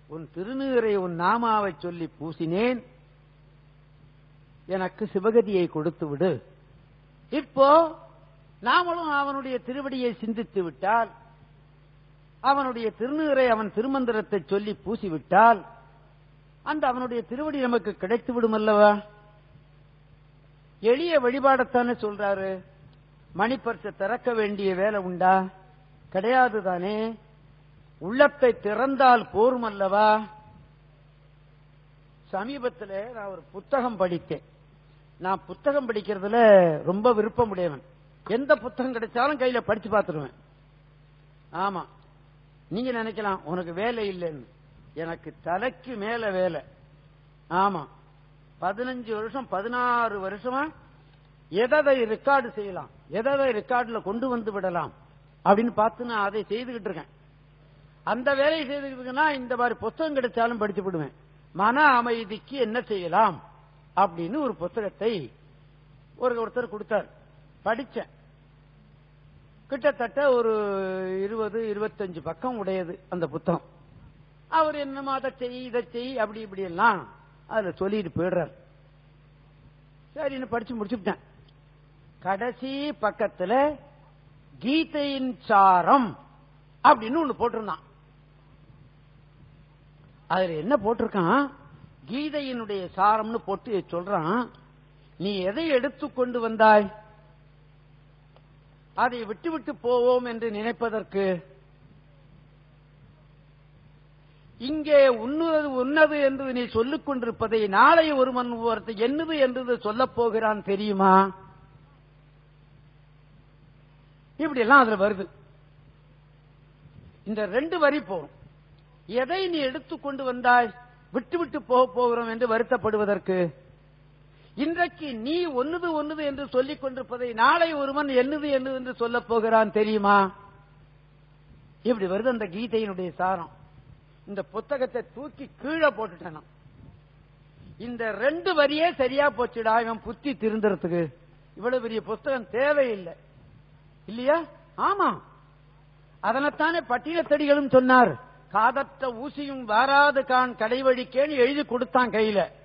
உன் திருநீரை உன் நாமாவை சொல்லி பூசினேன் எனக்கு சிவகதியை கொடுத்து விடு. இப்போ நாமளும் அவனுடைய திருவடியை சிந்தித்து விட்டால் அவனுடைய திருநீரை அவன் திருமந்திரத்தை சொல்லி பூசிவிட்டால் அந்த அவனுடைய திருவடி நமக்கு கிடைத்து விடும் அல்லவா எளிய வழிபாடத்தானே சொல்றாரு. மணிப்பரிசை திறக்க வேண்டிய வேலை உண்டா? கிடையாது தானே. உள்ளத்தை திறந்தால் போரும் அல்லவா சமீபத்தில் நான் ஒரு புத்தகம் படித்தேன். நான் புத்தகம் படிக்கிறதுல ரொம்ப விருப்பம் உடையவன் எந்த புத்தகம் கிடைச்சாலும் கையில படிச்சு பார்த்துருவேன். ஆமா. நீங்க நினைக்கலாம் உனக்கு வேலை இல்லைன்னு. எனக்கு தலைக்கு மேல வேலை. ஆமா. பதினஞ்சு வருஷம் பதினாறு வருஷமா எதை ரெக்கார்டு செய்யலாம்? எதை ரெக்கார்டுல கொண்டு வந்து விடலாம்? அப்படின்னு பார்த்து நான் அதை செய்துகிட்டு இருக்கேன். அந்த வேலையை செய்துக்கிட்டுனா இந்த மாதிரி புத்தகம் கிடைச்சாலும் படித்து விடுவேன். மன அமைதிக்கு என்ன செய்யலாம்? அப்படின்னு ஒரு புத்தகத்தை ஒரு ஒருத்தர் கொடுத்தார். படிச்சேன். கிட்டத்தட்ட ஒரு இருபது இருபத்தஞ்சு பக்கம் உடையது அந்த புத்தகம். அவர் என்னமா அதை செய் இதை செய் அப்படி இப்படி எல்லாம் அதுல சொல்லிட்டு போயிடுறார். சரின்னு படிச்சு முடிச்சுட்டேன் கடைசி பக்கத்துல கீதையின் சாரம் அப்படின்னு ஒண்ணு போட்டிருந்தான். அதுல என்ன போட்டிருக்கான்? கீதையினுடைய சாரம்னு போட்டு சொல்றான் நீ எதை எடுத்துக்கொண்டு வந்தாய்? அதை விட்டு விட்டு போவோம் என்று நினைப்பதற்கு இங்கே உண்ணுவது உன்னது என்று நீ சொல்லிக் கொண்டிருப்பதை நாளை மண் ஒருத்தர் என்னது என்று சொல்லப் போகிறான் தெரியுமா? இப்படி எல்லாம் அதுல வருது. இந்த ரெண்டு வரி போகும் எதை நீ எடுத்துக்கொண்டு வந்தாய்? விட்டு விட்டு போக போகிறோம் என்று வருத்தப்படுவதற்கு இன்றைக்கு நீ ஒன்னுது ஒன்னுது என்று சொல்லிக் கொண்டிருப்பதை நாளை ஒருவன் என்னது என்னது என்று சொல்லப் போகிறான் தெரியுமா? இப்படி வருது அந்த கீதையினுடைய சாரம். இந்த புத்தகத்தை தூக்கி கீழே போட்டுட்டனும். இந்த ரெண்டு வரியே சரியா போச்சுடா இவன் புத்தி திருந்துறதுக்கு. இவ்வளவு பெரிய புத்தகம் தேவையில்லை. இல்லையா? ஆமா. அதனைத்தானே பட்டினத்தடிகளும் சொன்னார். காதற்ற ஊசியும் வாராது கான் கடைவழிக்கேன்னு எழுதி கொடுத்தான் கையில.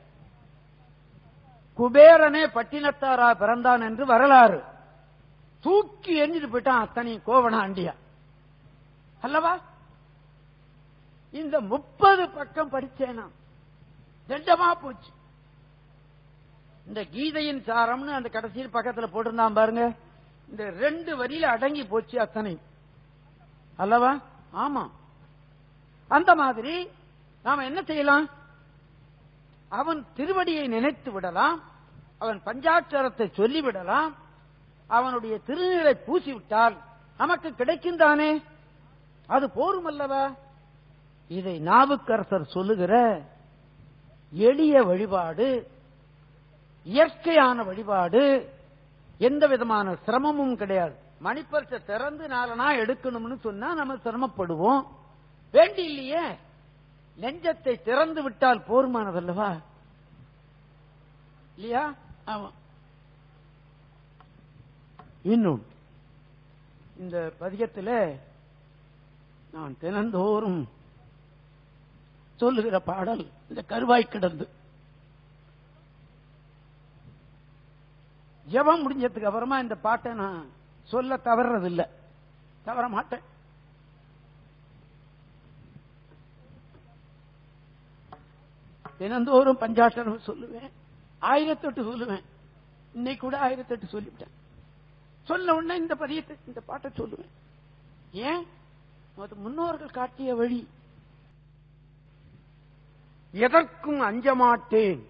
குபேரனே பட்டினத்தாரா பிறந்தான் என்று வரலாறு. தூக்கி எரிஞ்சிட்டு போயிட்டான் அத்தனை கோவணாண்டியா அல்லவா? இந்த முப்பது பக்கம் படிச்சேனா தண்டமா போச்சு. இந்த கீதையின் சாரம்னு அந்த கடைசியில் பக்கத்துல போட்டிருந்தான் பாருங்க. இந்த ரெண்டு வரியில அடங்கி போச்சு அத்தனை. அல்லவா? ஆமா. அந்த மாதிரி நாம என்ன செய்யலாம்? அவன் திருவடியை நினைத்து விடலாம் அவன் பஞ்சாட்சரத்தை சொல்லிவிடலாம் அவனுடைய திருநீரை பூசிவிட்டால் நமக்கு கிடைக்கின்றானே? அது போரும் அல்லவா இதை நாவுக்கரசர் சொல்லுகிற எளிய வழிபாடு இயற்கையான வழிபாடு எந்த விதமான சிரமமும் கிடையாது. மணிப்பரிசை திறந்து நாலனா எடுக்கணும்னு சொன்னா நம்ம சிரமப்படுவோம். வேண்டி இல்லையே நெஞ்சத்தை திறந்து விட்டால் போர்மானதல்லவா? இல்லையா? ஆமா. இன்னும் இந்த பதிகத்தில் நான் தினந்தோறும் சொல்லுகிற பாடல் இந்த கருவாய் கிடந்து. ஜபம் முடிஞ்சதுக்கு அப்புறமா இந்த பாட்டை நான் சொல்ல தவறதில்லை. தவற மாட்டேன் தினந்தோறும் பஞ்சாட்சரம் சொல்லுவேன். ஆயிரத்தெட்டு சொல்லுவேன். இன்னைக்கு கூட ஆயிரத்தெட்டு சொல்லிவிட்டேன். சொல்ல உடனே இந்த பதியத்தை இந்த பாட்டை சொல்லுவேன். ஏன்? அது முன்னோர்கள் காட்டிய வழி. எதற்கும் அஞ்ச மாட்டேன்.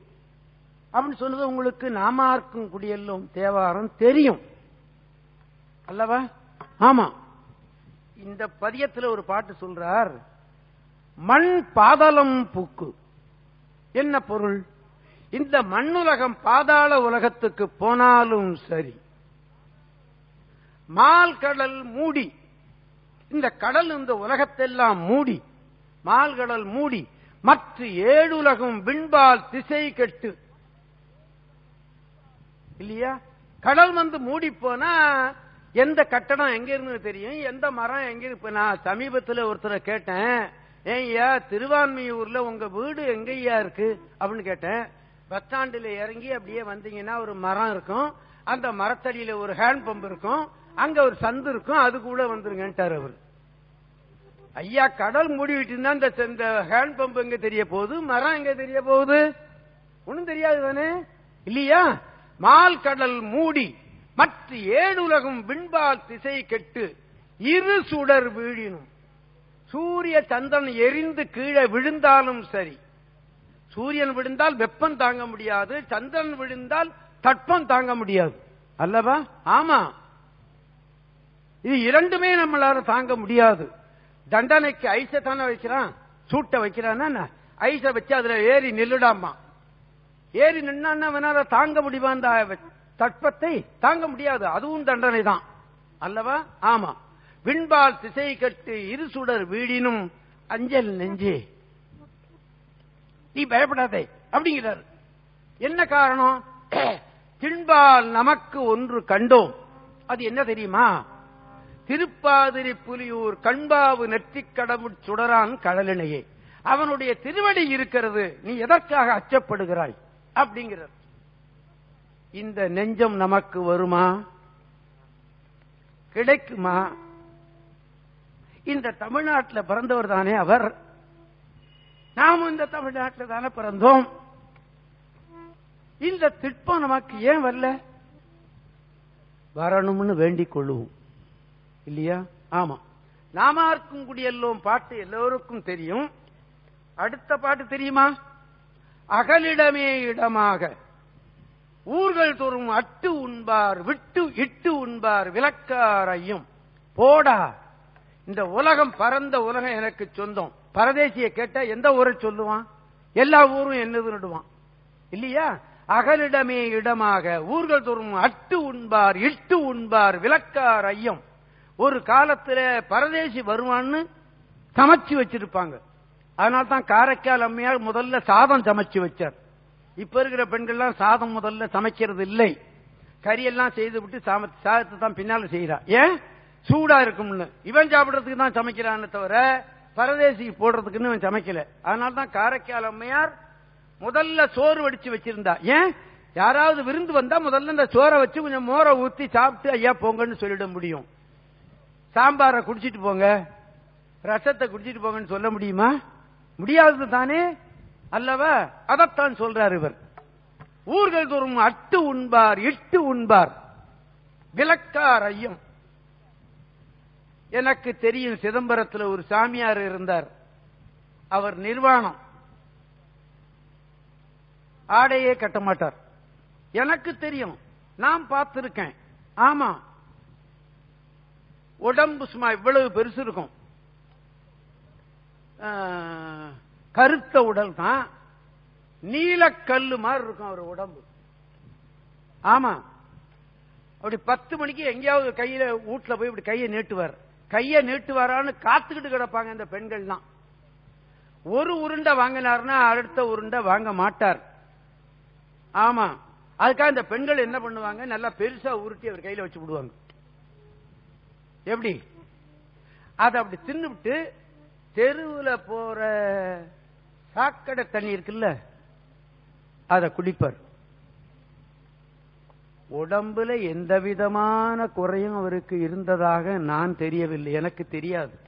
அப்படின்னு சொன்னது உங்களுக்கு நாமார்க்கும் குடியெல்லும் தேவாரம் தெரியும். அல்லவா? ஆமா. இந்த பதியத்துல ஒரு பாட்டு சொல்றார் மண் பாதலம் பூக்கு என்ன பொருள்? இந்த மண்ணுலகம் பாதாள உலகத்துக்கு போனாலும் சரி. மால் கடல் மூடி. இந்த கடல் இந்த உலகத்தெல்லாம் மூடி. மால் கடல் மூடி. மற்ற ஏழுலகம் விண்பால் திசை கெட்டு. இல்லையா? கடல் வந்து மூடி போனா எந்த கட்டடம் எங்க இருந்து தெரியும்? எந்த மரம் எங்க இப்ப நான் சமீபத்தில் ஒருத்தரை கேட்டேன். ஏய்யா திருவான்மையூர்ல உங்க வீடு எங்கய்யா இருக்கு? அப்படின்னு கேட்டேன். பஸ் ஸ்டாண்டுல இறங்கி அப்படியே வந்தீங்கன்னா ஒரு மரம் இருக்கும். அந்த மரத்தடியில ஒரு ஹேண்ட் பம்ப் இருக்கும். அங்க ஒரு சந்து இருக்கும். அது கூட வந்துருங்கன்ட்டார் அவர். ஐயா கடல் மூடிவிட்டு இருந்தா இந்த இந்த ஹேண்ட் பம்ப் எங்க தெரிய போகுது? மரம் எங்க தெரிய போகுது? ஒண்ணும் தெரியாது தானே? இல்லையா? மால் கடல் மூடி மற்ற ஏழுலகம் விண்பால் திசை கெட்டு இரு சுடர் வீழினும். சூரிய சந்திரன் எரிந்து கீழே விழுந்தாலும் சரி சூரியன் விழுந்தால் வெப்பம் தாங்க முடியாது சந்திரன் விழுந்தால் தட்பம் தாங்க முடியாது. அல்லவா? ஆமா. இது இரண்டுமே நம்மளால தாங்க முடியாது. தண்டனைக்கு ஐச தானே வைக்கிறான்? சூட்டை வைக்கிறான்னா ஐச வச்சு அதுல ஏறி நில்லுடாமா? ஏறி நின்னா அவனால தாங்க முடியுமா அந்த தட்பத்தை தாங்க முடியாது. அதுவும் தண்டனை தான் அல்லவா? ஆமா. விண்பால் திசை கட்டு இரு சுடர் வீடினும் அஞ்சல் நெஞ்சே. நீ பயப்படாதே அப்படிங்கிறார். என்ன காரணம்? (clears throat) திண்பால் நமக்கு ஒன்று கண்டோம். அது என்ன தெரியுமா? திருப்பாதிரி புலியூர் கண்பாவு நெற்றிக் கடவுள் சுடரான் கடலினையே. அவனுடைய திருவடி இருக்கிறது நீ எதற்காக அச்சப்படுகிறாய்? அப்படிங்கிறார். இந்த நெஞ்சம் நமக்கு வருமா? கிடைக்குமா? இந்த தமிழ்நாட்டில் பிறந்தவர் தானே அவர். நாமும் இந்த தமிழ்நாட்டில் தானே பிறந்தோம். இந்த திட்பம் நமக்கு ஏன் வரல? வரணும்னு வேண்டிக் கொள்ளுவோம். இல்லையா? ஆமா. நாமார்க்கும் குடியெல்லோம் பாட்டு எல்லோருக்கும் தெரியும். அடுத்த பாட்டு தெரியுமா? அகலிடமே இடமாக. ஊர்கள் தோறும் அட்டு உண்பார் விட்டு இட்டு உண்பார் விளக்காரையும் போடா. இந்த உலகம் பரந்த உலகம் எனக்கு சொந்தம். பரதேசிய கேட்டா எந்த ஊரை சொல்லுவான்? எல்லா ஊரும் என்னதுன்னுடுவான். இல்லையா? அகலிடமே இடமாக ஊர்கள் தோறும் அட்டு உண்பார் இட்டு உண்பார் விளக்கார் ஐயம். ஒரு காலத்துல பரதேசி வருவான்னு சமைச்சு வச்சிருப்பாங்க. அதனால தான் காரைக்கால் அம்மையார் முதல்ல சாதம் சமைச்சு வச்சார். இப்ப இருக்கிற பெண்கள்லாம் சாதம் முதல்ல சமைக்கிறது இல்லை கறியெல்லாம் செய்து விட்டு சாதத்தை தான் பின்னால செய்யறா ஏன்? சூடா இருக்கும்னு. இவன் சாப்பிடறதுக்கு தான் சமைக்கிறான்னு தவிர பரதேசிக்கு போடுறதுக்குன்னு இவன் சமைக்கல. அதனால தான் காரைக்கால் அம்மையார் முதல்ல சோறு வடிச்சு வச்சிருந்தா. ஏன்? யாராவது விருந்து வந்தா முதல்ல இந்த சோறை வச்சு கொஞ்சம் மோரை ஊத்தி சாப்பிட்டு ஐயா போங்கன்னு சொல்லிட முடியும். சாம்பாரை குடிச்சிட்டு போங்க. ரசத்தை குடிச்சிட்டு போங்கன்னு சொல்ல முடியுமா? முடியாதது தானே? அல்லவா? அதைத்தான் சொல்றார் இவர். ஊர்கள் தோறும் அட்டு உண்பார் இட்டு உண்பார். விளக்கார் ஐயம். எனக்கு தெரியும் சிதம்பரத்தில் ஒரு சாமியார் இருந்தார். அவர் நிர்வாணம். ஆடையே கட்ட மாட்டார். எனக்கு தெரியும். நான் பார்த்திருக்கேன். ஆமா. உடம்பு சும்மா இவ்வளவு பெருசு இருக்கும். கருத்த உடல் தான். நீலக்கல்லு மாதிரி இருக்கும் அவர் உடம்பு. ஆமா. அப்படி பத்து மணிக்கு எங்கேயாவது கையில வீட்டுல போய் இப்படி கையை நீட்டுவார். கையை நீட்டுவாரான்னு காத்துக்கிட்டு கிடப்பாங்க இந்த பெண்கள்லாம். ஒரு உருண்டை வாங்கினார்னா அடுத்த உருண்டை வாங்க மாட்டார். ஆமா. அதுக்காக இந்த பெண்கள் என்ன பண்ணுவாங்க? நல்லா பெருசா உருட்டி அவர் கையில வச்சு விடுவாங்க. எப்படி? அதை அப்படி தின்னுவிட்டு தெருவில் போற சாக்கடை தண்ணி இருக்குல்ல அதை குடிப்பார். உடம்புல எந்த விதமான குறையும் அவருக்கு இருந்ததாக நான் தெரியவில்லை. எனக்கு தெரியாது.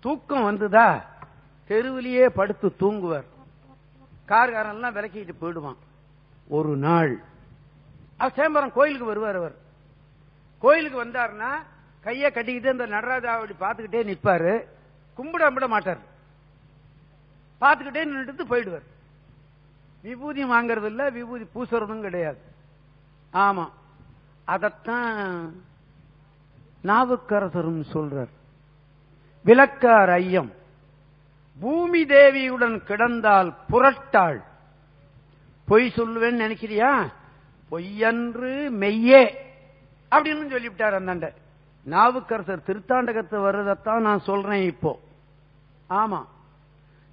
தூக்கம் வந்துதா? தெருவிலேயே படுத்து தூங்குவார். கார்காரெல்லாம் விளக்கிட்டு போயிடுவான். ஒரு நாள் சேம்பரம் கோயிலுக்கு வருவார் அவர். கோயிலுக்கு வந்தாருன்னா கைய கட்டிக்கிட்டு அந்த நடராஜா பார்த்துக்கிட்டே நிற்பாரு. கும்பிட கும்பிட மாட்டார். பார்த்துக்கிட்டே நின்றுட்டு போயிடுவார். விபூதி வாங்கறது இல்ல விபூதி பூசுறதும் கிடையாது. ஆமா. அதத்தான் நாவுக்கரசரும் சொல்றார். விளக்கார் ஐயம். பூமி தேவியுடன் கிடந்தால் புரட்டாள். பொய் சொல்லுவேன்னு நினைக்கிறியா? பொய்யன்று மெய்யே. அப்படின்னு சொல்லிவிட்டார் அந்தாண்ட நாவுக்கரசர் திருத்தாண்டகத்தை வர்றதைத்தான் நான் சொல்றேன் இப்போ. ஆமா.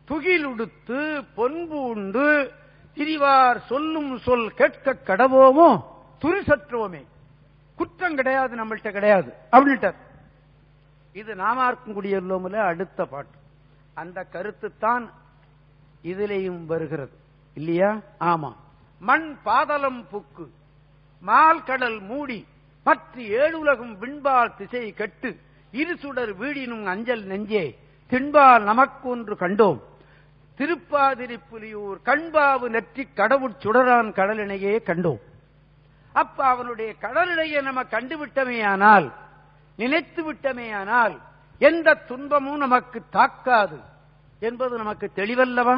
துகில் உடுத்து பொன்பூண்டு திரிவார் சொல்லும் சொல் கேட்க கடவோமோ? துரு சற்றுவோமே குற்றம் கிடையாது நம்மள்ட்ட கிடையாது. அப்படின்ட்டார். இது நாமார்க்குடியுள்ளோம்ல அடுத்த பாட்டு. அந்த கருத்து தான் இதிலேயும் வருகிறது. இல்லையா? ஆமா. மண் பாதலம் புக்கு மால் கடல் மூடி மற்ற ஏழுலகம் விண்பால் திசை கட்டு இருசுடர் வீடினும் அஞ்சல் நெஞ்சே திண்பால் நமக்கொன்று கண்டோம். திருப்பாதிரி புலியூர் கண்பாவு நெற்றி கடவுட் சுடரான் கடலினையே கண்டோம். அப்ப அவனுடைய கடலினையே நம்ம கண்டுவிட்டமேயானால் நினைத்து விட்டமேயானால் எந்த துன்பமும் நமக்கு தாக்காது என்பது நமக்கு தெளிவல்லவா?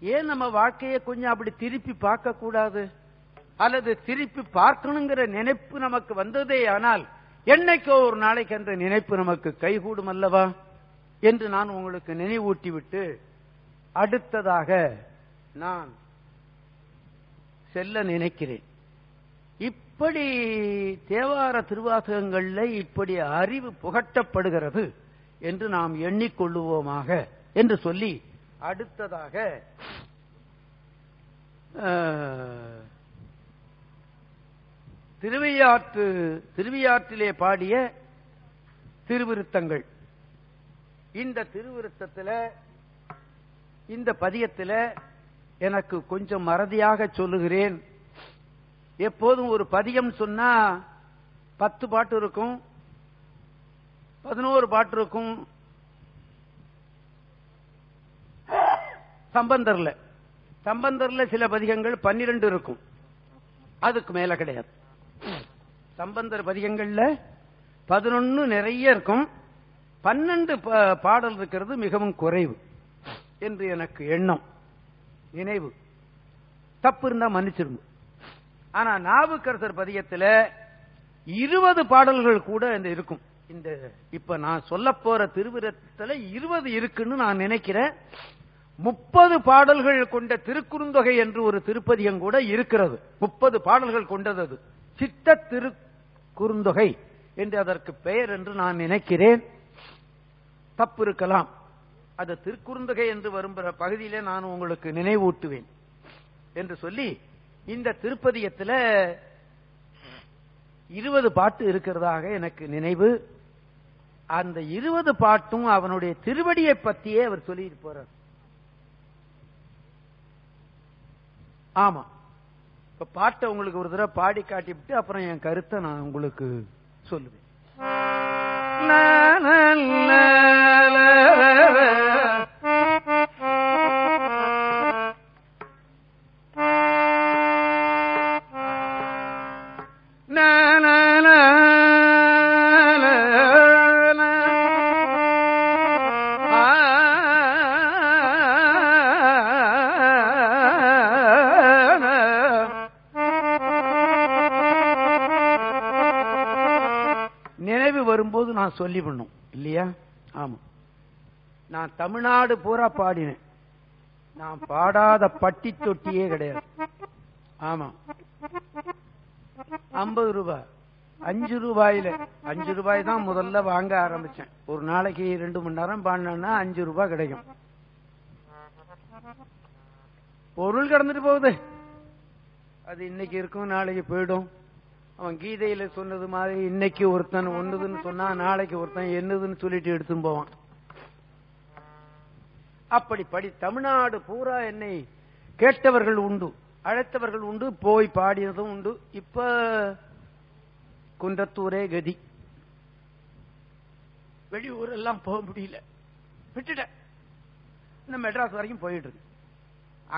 ஏன் நம்ம வாழ்க்கையை கொஞ்சம் அப்படி திருப்பி பார்க்க கூடாது அல்லது திருப்பி பார்க்கணுங்கிற நினைப்பு நமக்கு வந்ததே ஆனால் என்னைக்கோ ஒரு நாளைக்கு அந்த நினைப்பு நமக்கு கைகூடும் அல்லவா? என்று நான் உங்களுக்கு நினைவூட்டிவிட்டு அடுத்ததாக நான் செல்ல நினைக்கிறேன். இப்படி தேவார திருவாசகங்கள்ல இப்படி அறிவு புகட்டப்படுகிறது என்று நாம் எண்ணிக்கொள்ளுவோமாக என்று சொல்லி அடுத்ததாக திருவையாற்று திருவையாற்றிலே பாடிய திருவிருத்தங்கள். இந்த திருவிருத்தத்தில் இந்த பதியத்தில் எனக்கு கொஞ்சம் மறதியாக சொல்லுகிறேன். எப்போதும் ஒரு பதியம் சொன்னா பத்து பாட்டு இருக்கும் பதினோரு பாட்டு இருக்கும். சம்பந்தர்ல. சம்பந்தர்ல சில பதிகங்கள் பன்னிரண்டு இருக்கும். அதுக்கு மேல கிடையாது. சம்பந்தர் பதிகங்கள்ல பதினொன்னு நிறைய இருக்கும். பன்னெண்டு பாடல் இருக்கிறது மிகவும் குறைவு என்று எனக்கு எண்ணம் நினைவு. தப்பு இருந்தா மன்னிச்சிருங்க. ஆனா நாவுக்கரசர் பதியத்துல இருபது பாடல்கள் கூட இந்த இருக்கும். இந்த இப்ப நான் சொல்ல போற திருவிரத்துல இருபது இருக்குன்னு நான் நினைக்கிறேன் முப்பது பாடல்கள் கொண்ட திருக்குறுந்தொகை என்று ஒரு திருப்பதியம் கூட இருக்கிறது. முப்பது பாடல்கள் கொண்டது அது. சித்த திருக்குறுந்தொகை என்று அதற்கு பெயர் என்று நான் நினைக்கிறேன். தப்பு இருக்கலாம். அது திருக்குறுந்தொகை என்று வரும் பிற பகுதியிலே நான் உங்களுக்கு நினைவூட்டுவேன். என்று சொல்லி இந்த திருப்பதியத்தில் இருபது பாட்டு இருக்கிறதாக எனக்கு நினைவு அந்த இருபது பாட்டும் அவனுடைய திருவடியை பத்தியே அவர் சொல்லிட்டு போறார் ஆமா இப்ப பாட்டை உங்களுக்கு ஒரு தடவை பாடி காட்டிவிட்டு அப்புறம் என் கருத்தை நான் உங்களுக்கு சொல்லுவேன் தான் சொல்லி பண்ணும் இல்லையா? ஆமா. நான் தமிழ்நாடு பூரா பாடினேன். நான் பாடாத பட்டி தொட்டியே கிடையாது. ஆமா. ஐம்பது ரூபாய் அஞ்சு ரூபாயில. அஞ்சு ரூபாய் தான் முதல்ல வாங்க ஆரம்பிச்சேன். ஒரு நாளைக்கு ரெண்டு மணி நேரம் பாடினா அஞ்சு ரூபாய் கிடைக்கும். பொருள் கடந்துட்டு போகுது. அது இன்னைக்கு இருக்கும் நாளைக்கு போயிடும். அவன் கீதையில சொன்னது மாதிரி இன்னைக்கு ஒருத்தன் ஒன்னுதுன்னு சொன்னா நாளைக்கு ஒருத்தன் என்னதுன்னு சொல்லிட்டு எடுத்துன்னு போவான். அப்படி படி தமிழ்நாடு பூரா என்னை கேட்டவர்கள் உண்டு அழைத்தவர்கள் உண்டு போய் பாடினதும் உண்டு. இப்ப குன்றத்தூரே கதி. வெளியூர் எல்லாம் போக முடியல. விட்டுட்டேன் இந்த மெட்ராஸ் வரைக்கும் போயிட்டு இருக்கு.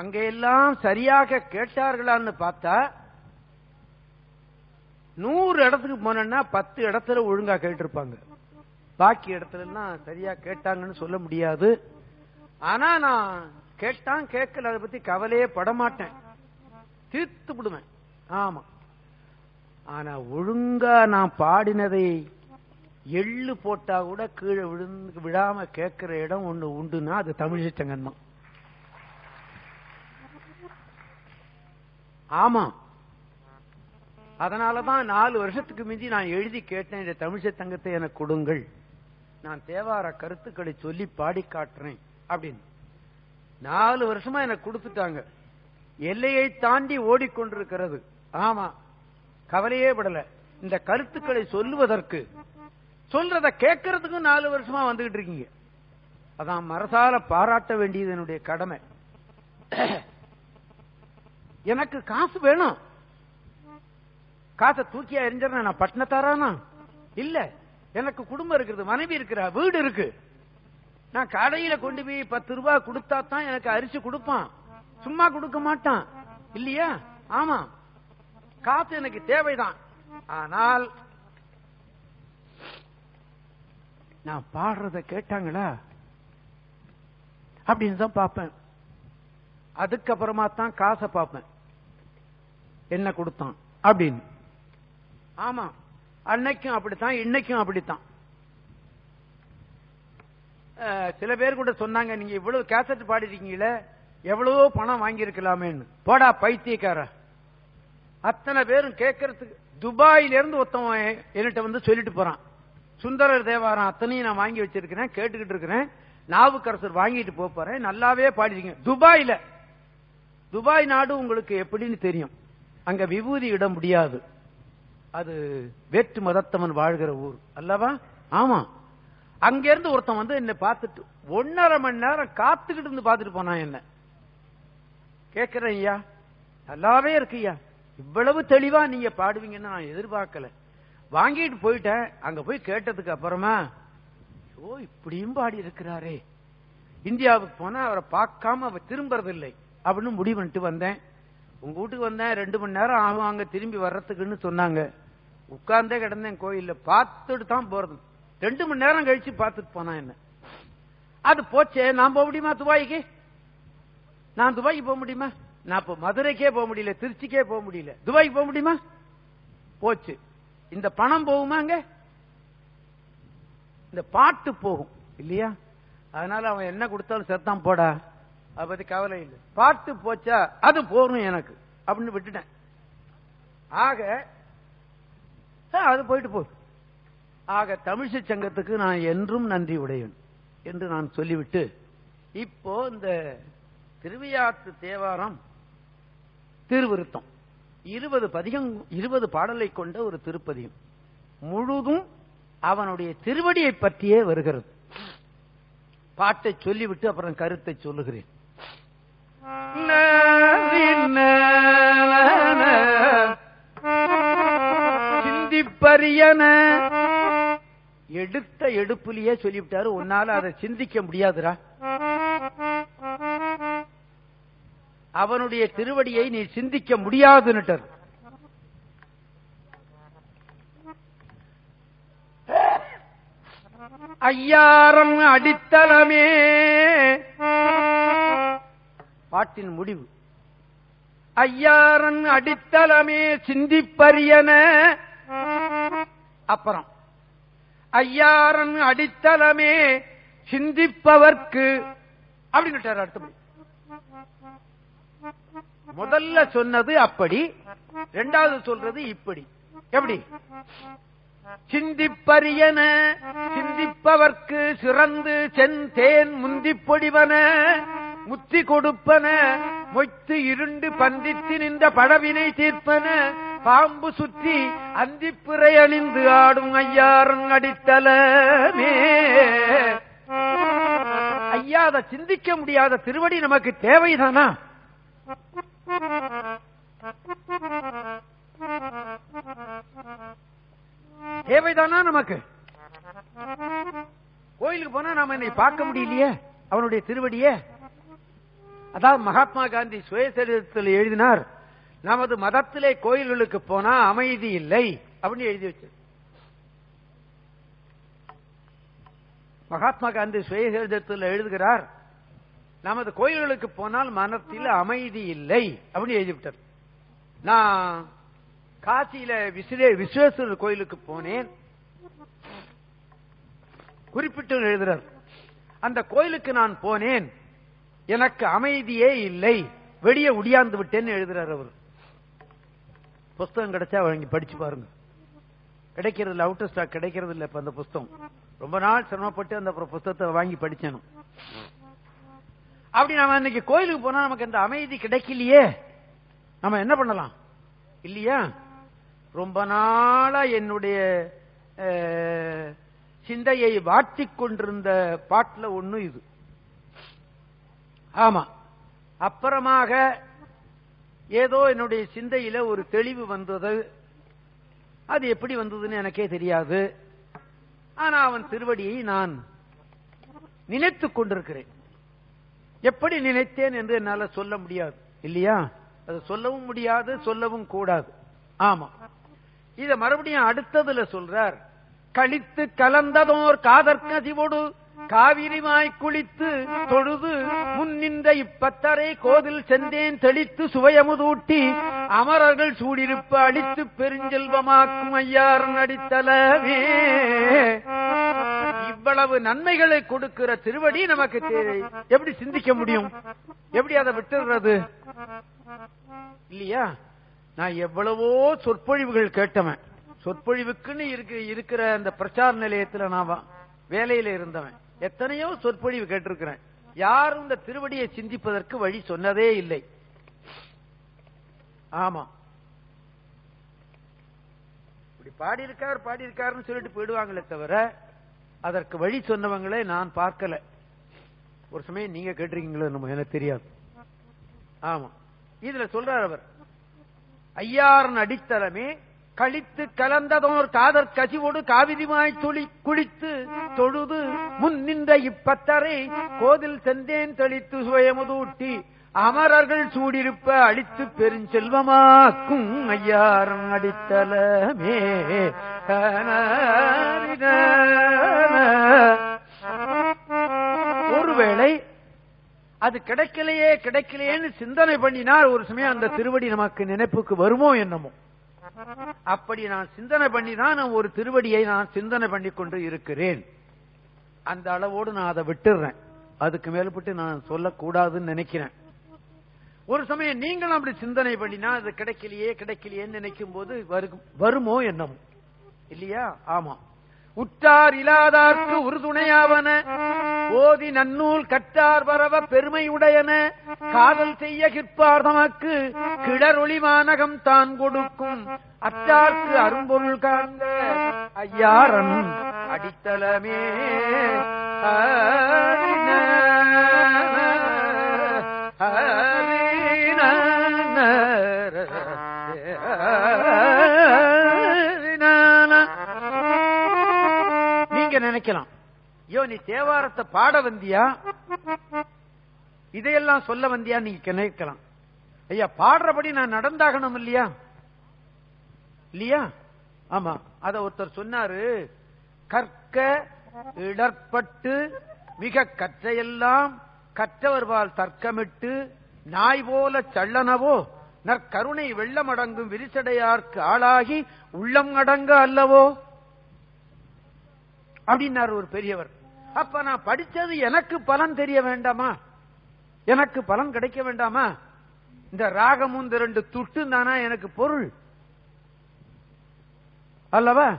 அங்கெல்லாம் சரியாக கேட்டார்களான்னு பார்த்தா நூறு இடத்துக்கு போனேன்னா பத்து இடத்துல ஒழுங்கா கேட்டிருப்பாங்க. பாக்கி இடத்துல எல்லாம் சரியா கேட்டாங்கன்னு சொல்ல முடியாது. ஆனா நான் கேட்டான் கேட்கல அதை பத்தி கவலையே படமாட்டேன். தீர்த்து விடுவேன். ஆமா. ஆனா ஒழுங்கா நான் பாடினதை எள்ளு போட்டா கூட கீழே விழுந்து விழாம கேட்கிற இடம் ஒண்ணு உண்டுன்னா அது தமிழிசைச்சங்கன் தான் ஆமா அதனாலதான் நாலு வருஷத்துக்கு மிஞ்சி நான் எழுதி கேட்டேன் இந்த தமிழிசை தங்கத்தை எனக்கு கொடுங்கள். நான் தேவார கருத்துக்களை சொல்லி பாடி காட்டுறேன் அப்படின்னு. நாலு வருஷமா எனக்கு கொடுத்துட்டாங்க. எல்லையை தாண்டி ஓடிக்கொண்டிருக்கிறது. ஆமா கவலையே படல. இந்த கருத்துக்களை சொல்லுவதற்கு சொல்றத கேட்கறதுக்கும் நாலு வருஷமா வந்துகிட்டு இருக்கீங்க. அதான் மரசால பாராட்ட வேண்டியது என்னுடைய கடமை. எனக்கு காசு வேணும். காசை தூக்கியா எரிஞ்சிடறேன் நான் பட்டினத்தாரானா? இல்ல எனக்கு குடும்பம் இருக்குது மனைவி இருக்கிறா வீடு இருக்கு. நான் கடையில கொண்டு போய் பத்து ரூபாய் கொடுத்தா தான் எனக்கு அரிசி கொடுப்பான். சும்மா கொடுக்க மாட்டான். இல்லையா? ஆமா. காசு எனக்கு தேவைதான். ஆனால் நான் பாடுறத கேட்டாங்களா? அப்படின்னு தான் பார்ப்பேன். அதுக்கப்புறமா தான் காசை பார்ப்பேன். என்ன கொடுத்தான்? அப்படின்னு. ஆமா. அன்னைக்கும் அப்படித்தான் இன்னைக்கும் அப்படித்தான். சில பேர் கூட சொன்னாங்க நீங்க இவ்வளவு கேசட் பாடிருக்கீங்களே எவ்வளவோ பணம் வாங்கியிருக்கலாமேன்னு. போடா பைத்தியக்கார. அத்தனை பேரும் கேட்கறதுக்கு துபாயில இருந்து ஒருத்தவன் என்கிட்ட வந்து சொல்லிட்டு போறான். சுந்தரர் தேவாரம் அத்தனையும் நான் வாங்கி வச்சிருக்கிறேன் கேட்டுக்கிட்டு இருக்கிறேன். நாவுக்கரசர் வாங்கிட்டு போறேன் நல்லாவே பாடிருக்கீங்க. துபாயில. துபாய் நாடு உங்களுக்கு எப்படின்னு தெரியும். அங்க விபூதி இட முடியாது. அது வேற்று மதத்தவன் வாழ்கிற ஊர். அல்லவா? ஆமா. அங்கிருந்து ஒருத்தன் வந்து என்ன பார்த்துட்டு ஒன்னரை மணி நேரம் காத்துக்கிட்டு இருந்து பார்த்துட்டு போனான் என்ன? கேட்கிறேன் ஐயா. நல்லாவே இருக்கு ஐயா. இவ்வளவு தெளிவா நீங்க பாடுவீங்கன்னு நான் எதிர்பார்க்கல. வாங்கிட்டு போயிட்டேன். அங்க போய் கேட்டதுக்கு அப்புறமா ஓ இப்படியும் பாடி இருக்கிறாரே இந்தியாவுக்கு போனா அவரை பார்க்காம அவர் திரும்புறதில்லை அப்படின்னு முடிவு பண்ணிட்டு வந்தேன். உங்க வீட்டுக்கு வந்தேன். ரெண்டு மணி நேரம் ஆகும் அங்க திரும்பி வர்றதுக்குன்னு சொன்னாங்க. உட்கார்ந்தே கிடந்தேன் கோயில்ல பார்த்துட்டு தான் போறது. ரெண்டு மணி நேரம் கழிச்சு பார்த்துட்டு போனா என்ன? அது போச்சே நான் போக முடியுமா துபாய்க்கு? நான் துபாய்க்கு போக முடியுமா? நான் இப்ப மதுரைக்கே போக முடியல திருச்சிக்கே போக முடியல. துபாய்க்கு போக முடியுமா? போச்சு. இந்த பணம் போகுமாங்க இந்த பாட்டு போகும் இல்லையா? அதனால அவன் என்ன கொடுத்தாலும் செத்தான் போடா. அதை பத்தி கவலை இல்லை. பாட்டு போச்சா அது போரும் எனக்கு. அப்படின்னு விட்டுட்டேன். ஆக அது போயிட்டு போ. ஆக தமிழிசை சங்கத்துக்கு நான் என்றும் நன்றி உடையவன் என்று நான் சொல்லிவிட்டு இப்போ இந்த திருவியாற்று தேவாரம் திருவிருத்தம். இருபது பதிகம் இருபது பாடலை கொண்ட ஒரு திருப்பதியம் முழுதும் அவனுடைய திருவடியை பற்றியே வருகிறது. பாட்டை சொல்லிவிட்டு அப்புறம் கருத்தை சொல்லுகிறேன். சிந்திப்பரியன எடுத்த எடுப்புலயே சொல்லிவிட்டாரு. உன்னால அதை சிந்திக்க முடியாதுரா அவனுடைய திருவடியை நீ சிந்திக்க முடியாதுன்னுட்டார். ஐயாரம் அடித்தளமே. பாட்டின் முடிவு. ஐயாரன் அடித்தளமே சிந்திப்பரியன. அப்புறம். ஐயாரன் அடித்தளமே சிந்திப்பவர்க்கு அப்படின்னு அடுத்தபடி. முதல்ல சொன்னது அப்படி ரெண்டாவது சொல்றது இப்படி. எப்படி? சிந்திப்பரியன சிந்திப்பவர்க்கு சிறந்து செந்தேன் தேன் முந்திப்பொடிவன முத்தி கொடுப்பன மொய்த்து இருண்டு பந்தித்து நின்ற படவினை தீர்ப்பன பாம்பு சுற்றி அந்திப்புரை அணிந்து ஆடும் ஐயாரன் அடித்தலமே. ஐயா அதை சிந்திக்க முடியாத திருவடி நமக்கு தேவைதானா? தேவைதானா நமக்கு? கோயிலுக்கு போனா நாம என்னை பார்க்க முடியலையே அவனுடைய திருவடியே? அதாவது மகாத்மா காந்தி சுயசரிதத்தில் எழுதினார் நமது மதத்திலே கோயில்களுக்கு போனா அமைதி இல்லை அப்படின்னு எழுதி வச்சு மகாத்மா காந்தி சுயசரிதத்தில் எழுதுகிறார் நமது கோயில்களுக்கு போனால் மனத்தில் அமைதி இல்லை அப்படின்னு எழுதிவிட்டார் நான் காசியில விசிலே விஸ்வேஸ்வரர் கோயிலுக்கு போனேன். குறிப்பிட்டு எழுதுறார் அந்த கோயிலுக்கு நான் போனேன் எனக்கு அமைதியே இல்லை. வெளியே உடியாந்து விட்டேன்னு எழுதுறார் அவர். புஸ்தகம் கிடைச்சா வாங்கி படிச்சு பாருங்க. கிடைக்கிறது இல்ல அவுட்டர் ஸ்டாக் கிடைக்கிறது இல்ல இப்ப அந்த புஸ்தகம். ரொம்ப நாள் சிரமப்பட்டு அந்த அப்புறம் புஸ்தகத்தை வாங்கி படிச்சேன். அப்படி நாம இன்னைக்கு கோயிலுக்கு போனா நமக்கு அந்த அமைதி கிடைக்கலையே. நம்ம என்ன பண்ணலாம்? இல்லையா? ரொம்ப நாளா என்னுடைய சிந்தையை வாட்டிக் கொண்டிருந்த பாட்டுல ஒண்ணு இது. ஆமா. அப்புறமாக ஏதோ என்னுடைய சிந்தையில ஒரு தெளிவு வந்தது. அது எப்படி வந்ததுன்னு எனக்கே தெரியாது. ஆனா அவன் திருவடியை நான் நினைத்துக் கொண்டிருக்கிறேன். எப்படி நினைத்தேன் என்று என்னால சொல்ல முடியாது. இல்லையா? அது சொல்லவும் முடியாது சொல்லவும் கூடாது. ஆமா. இத மறுபடியும் அடுத்ததுல சொல்றார். கழித்து கலந்ததோர் காதற்கதிவோடு காவிரிமாய் குளித்து தொழுது முன் நின்ற இப்பத்தரை கோதில் செந்தேன் தெளித்து சுவையமுதூட்டி அமரர்கள் சூடிருப்ப அடித்து பெருஞ்செல்வமாக்கும் ஐயார் நடித்தலவே. இவ்வளவு நன்மைகளை கொடுக்கிற திருவடி நமக்கு தேவை. எப்படி சிந்திக்க முடியும்? எப்படி அதை விட்டுறது? இல்லையா? நான் எவ்வளவோ சொற்பொழிவுகள் கேட்டவன். சொற்பொழிவுக்குன்னு இருக்கிற அந்த பிரச்சார நிலையத்துல நான் வேலையில இருந்தவன். எத்தனையோ சொற்பொழிவு கேட்டிருக்கிறேன். யாரும் இந்த திருவடியை சிந்திப்பதற்கு வழி சொன்னதே இல்லை. ஆமா. இப்படி பாடியிருக்கார் பாடியிருக்காருன்னு சொல்லிட்டு போயிடுவாங்களே தவிர அதற்கு வழி சொன்னவங்களே நான் பார்க்கல. ஒரு சமயம் நீங்க கேட்டிருக்கீங்களோ நம்ம எனக்கு தெரியாது. ஆமா. இதுல சொல்றார் அவர். ஐயாரன் அடித்தளமே கழித்து கலந்ததோர் காதற் கசிவோடு காவிரிமாய் துளி குளித்து தொழுது முன் நின்ற இப்பத்தரை கோதில் செந்தேன் தெளித்து சுயமுதூட்டி அமரர்கள் சூடிருப்ப அழித்து பெருஞ்செல்வமாக்கும் ஐயாரம் அடித்தலமே. ஒருவேளை அது கிடைக்கலையே கிடைக்கலையேன்னு சிந்தனை பண்ணினால் ஒரு சமயம் அந்த திருவடி நமக்கு நினைப்புக்கு வருமோ என்னமோ. அப்படி நான் சிந்தனை பண்ணி தான் நான் ஒரு திருவடியை நான் சிந்தனை பண்ணி கொண்டு இருக்கிறேன். அந்த அளவோடு நான் அதை விட்டுறேன். அதுக்கு மேல்பட்டு நான் சொல்லக்கூடாதுன்னு நினைக்கிறேன். ஒரு சமயம் நீங்களும் அப்படி சிந்தனை பண்ணினா அது கிடைக்கலையே கிடைக்கலையேன்னு நினைக்கும் போது வருமோ என்னமோ? இல்லையா? ஆமா. உற்றார் இல்லாதார்க்கு உறுதுணையாவன. ஓதி நன்னூல் கற்றார் வரவ பெருமையுடையன காதல் செய்ய கிற்பார் தமக்கு கிடரொளி மாநகம் தான் கொடுக்கும். அற்றார்க்கு அரும்பொருள் காந்த ஐயாரன் அடித்தளமே. நினைக்கலாம். ஐயோ நீ தேவாரத்தை பாட வந்தியா? இதையெல்லாம் சொல்ல வந்தியா? நீங்க நினைக்கலாம். ஐயா பாடுறபடி நான் நடந்தாகணும் இல்லையா? இல்லையா? ஆமா. அத ஒருத்தர் சொன்னாரு. கற்க இடர்பட்டு மிக கற்றையெல்லாம் கற்றவர்வால் தர்க்கமிட்டு நாய் போல சள்ளனவோ நற்கருணை வெள்ளமடங்கும் விரிசடையார்க்கு ஆளாகி உள்ளம் அடங்க அல்லவோ? அப்படின்னாரு ஒரு பெரியவர். அப்ப நான் படிச்சது எனக்கு பலன் தெரிய வேண்டாமா? எனக்கு பலன் கிடைக்க வேண்டாமா? இந்த ராகமும் இந்த ரெண்டு துட்டு தானா எனக்கு பொருள்? அல்லவா?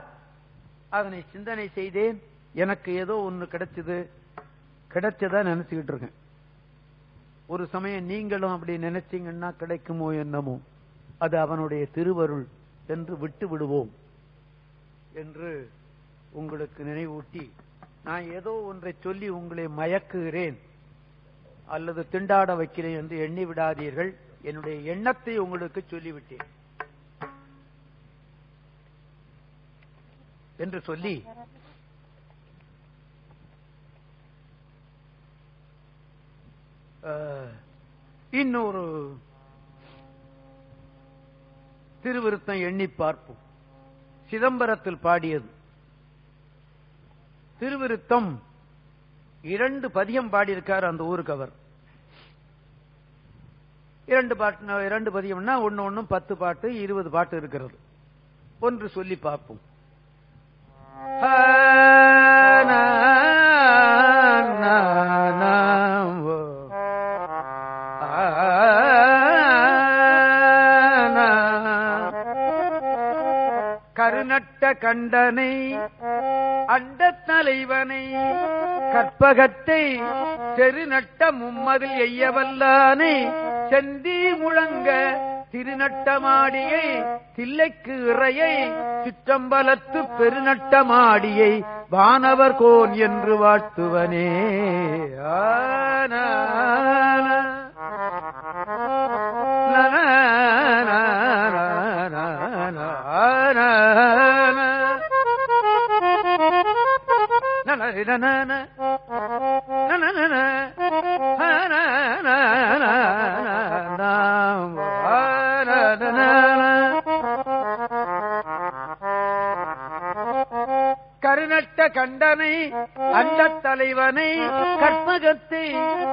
அதனை சிந்தனை செய்தேன். எனக்கு ஏதோ ஒண்ணு கிடைச்சது. கிடைச்சதா நினைச்சுக்கிட்டு இருக்கேன். ஒரு சமயம் நீங்களும் அப்படி நினைச்சீங்கன்னா கிடைக்குமோ என்னமோ. அது அவனுடைய திருவருள் என்று விட்டு விடுவோம். என்று உங்களுக்கு நினைவூட்டி நான் ஏதோ ஒன்றை சொல்லி உங்களை மயக்குகிறேன் அல்லது திண்டாட வைக்கிறேன் என்று எண்ணி விடாதீர்கள். என்னுடைய எண்ணத்தை உங்களுக்கு சொல்லிவிட்டேன். என்று சொல்லி இன்னொரு திருவிருத்தம் எண்ணி பார்ப்போம். சிதம்பரத்தில் பாடியது திருவிருத்தம். இரண்டு பதியம் பாடியிருக்கார் அந்த ஊருக்கு அவர். இரண்டு பாட்டு இரண்டு பதியம்னா ஒன்னு ஒன்னும் பத்து பாட்டு இருபது பாட்டு இருக்கிறது. ஒன்று சொல்லி பார்ப்போம். கருநட்ட கண்டனை தலைவனை கற்பகத்தை செருநட்ட மும்மதில் எய்யவல்லானை செந்தி முழங்க திருநட்டமாடியை தில்லைக்கு இறையை சிற்றம்பலத்து பெருநட்டமாடியை வானவர் கோன் என்று வாழ்த்துவனே. ஆன கருநட்ட கண்டனை அண்ட தலைவனை கற்பகத்தை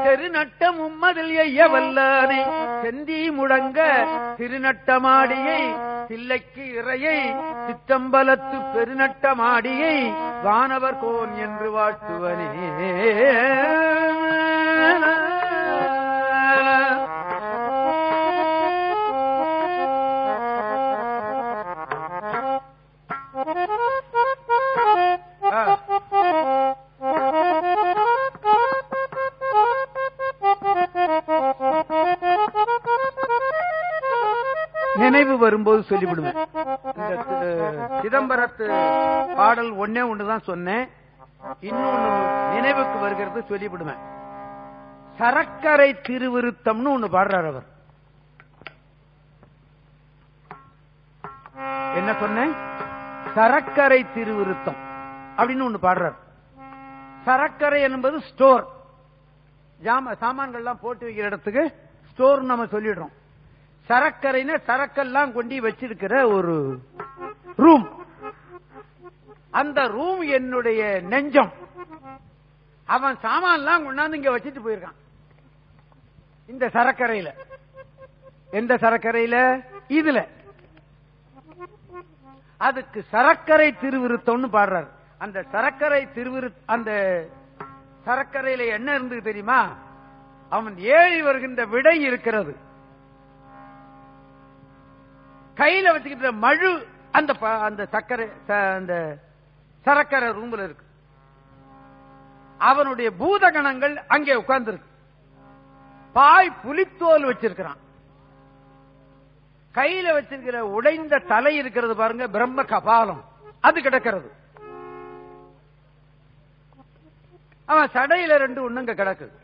தெருநட்ட மும்மதில் எய்யவல்லானை செந்தி முழங்க திருநட்டமாடியை தில்லைக்கு இறையை சித்தம்பலத்து பெருநட்டமாடியை வானவர் கோன் என்று வாழ்த்துவனே. நினைவு வரும்போது சொல்லிவிடுவேன். சிதம்பரத்து பாடல் ஒன்னே ஒண்ணுதான் சொன்னேன். இன்னொன்னு நினைவுக்கு வருகிறது சொல்லிவிடுவேன். சரக்கரை திருவிருத்தம்னு ஒண்ணு பாடுறார் அவர். என்ன சொன்னேன்? சரக்கரை திருவிருத்தம் அப்படின்னு ஒண்ணு பாடுறார். சரக்கரை என்பது ஸ்டோர். சாமான்கள்லாம் போட்டு வைக்கிற இடத்துக்கு ஸ்டோர் நம்ம சொல்லிடுறோம். சரக்கரைன்னு சரக்கெல்லாம் கொண்டு வச்சிருக்கிற ஒரு ரூம். அந்த ரூம் என்னுடைய நெஞ்சம். அவன் சாமான்லாம் கொண்டாந்து இங்க வச்சுட்டு போயிருக்கான். இந்த சரக்கரையில. எந்த சரக்கரையில? இதுல. அதுக்கு சரக்கரை திருவிருத்தம்னு பாடுறாரு. அந்த சரக்கரை திருவிரு அந்த சரக்கரையில என்ன இருந்தது தெரியுமா? அவன் ஏறி வருகின்ற விடை இருக்கிறது. கையில வச்சுக்கிட்ட மழு அந்த ப- அந்த சக்கரை அந்த சரக்கரை ரூம்ல இருக்கு. அவனுடைய பூதகணங்கள் அங்கே உட்கார்ந்து பாய் புலித்தோல் வச்சிருக்கிறான். கையில வச்சிருக்கிற உடைந்த தலை இருக்கிறது பாருங்க பிரம்ம கபாலம். அது கிடக்கிறது. அவன் சடையில ரெண்டு ஒண்ணுங்க கிடக்குது.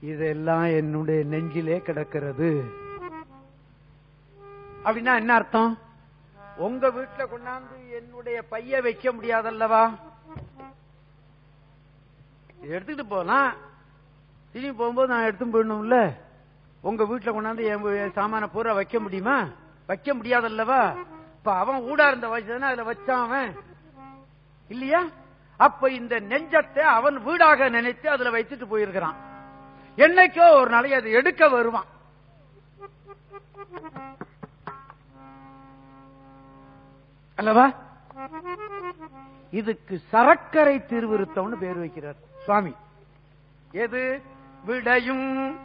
இதெல்லாம் என்னுடைய நெஞ்சிலே கிடக்கிறது. அப்படின்னா என்ன அர்த்தம்? உங்க வீட்டுல கொண்டாந்து என்னுடைய பைய வைக்க முடியாதல்லவா? இதை எடுத்துக்கிட்டு போலாம் திரும்பி போகும்போது நான் எடுத்து போயிடணும்ல? உங்க வீட்டுல கொண்டாந்து என் சாமான பூரா வைக்க முடியுமா? வைக்க முடியாதல்லவா? இப்ப அவன் ஊடா இருந்த வயசு அதுல வச்சான் அவன். இல்லையா? அப்ப இந்த நெஞ்சத்தை அவன் வீடாக நினைத்து அதுல வைத்துட்டு போயிருக்கிறான். என்னைக்கோ ஒரு நாளைக்கு அதை எடுக்க வருவான். அல்லவா? இதுக்கு சரக்கரை திருவிருத்தம்னு பேர் வைக்கிறார் சுவாமி. எது? விடையும்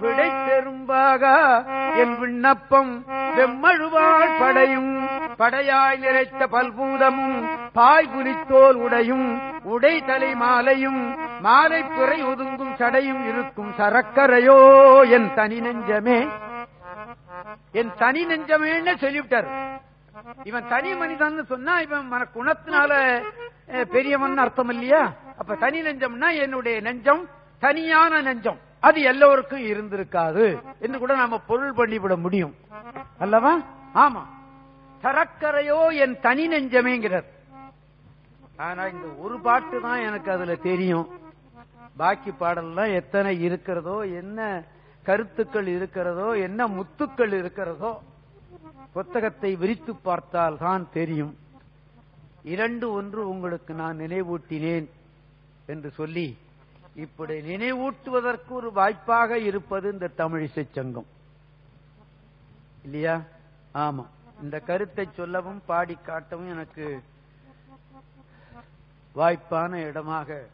விடை பெரும்பாக என் விண்ணப்பம் வெம்மழுவாள் படையும் படையாய் நிறைத்த பல்பூதமும் பாய் புலித்தோல் உடையும் உடை தலை மாலையும் மாலை புறை ஒதுங்கும் சடையும் இருக்கும் சரக்கரையோ என் தனி நெஞ்சமே. என் தனி நெஞ்சமேன்னு சொல்லிவிட்டார். இவன் தனி மனிதன் சொன்னா இவன் மன குணத்தினால (laughs) பெரியவன் அர்த்தம் இல்லையா அப்ப தனி நெஞ்சம்னா என்னுடைய நெஞ்சம் தனியான நெஞ்சம். அது எல்லோருக்கும் இருந்திருக்காது என்று கூட நாம பொருள் பண்ணிவிட முடியும். அல்லவா? ஆமா. சரக்கரையோ என் தனி நெஞ்சமேங்கிறார். ஆனா இந்த ஒரு பாட்டு தான் எனக்கு அதுல தெரியும். பாக்கி பாடல்லாம் எத்தனை இருக்கிறதோ என்ன கருத்துக்கள் இருக்கிறதோ என்ன முத்துக்கள் இருக்கிறதோ புத்தகத்தை விரித்து பார்த்தால் தான் தெரியும். இரண்டு ஒன்று உங்களுக்கு நான் நினைவூட்டினேன் என்று சொல்லி இப்படி நினைவூட்டுவதற்கு ஒரு வாய்ப்பாக இருப்பது இந்த தமிழிசை சங்கம். இல்லையா? ஆமா. இந்த கருத்தை சொல்லவும் பாடி காட்டவும் எனக்கு வாய்ப்பான இடமாக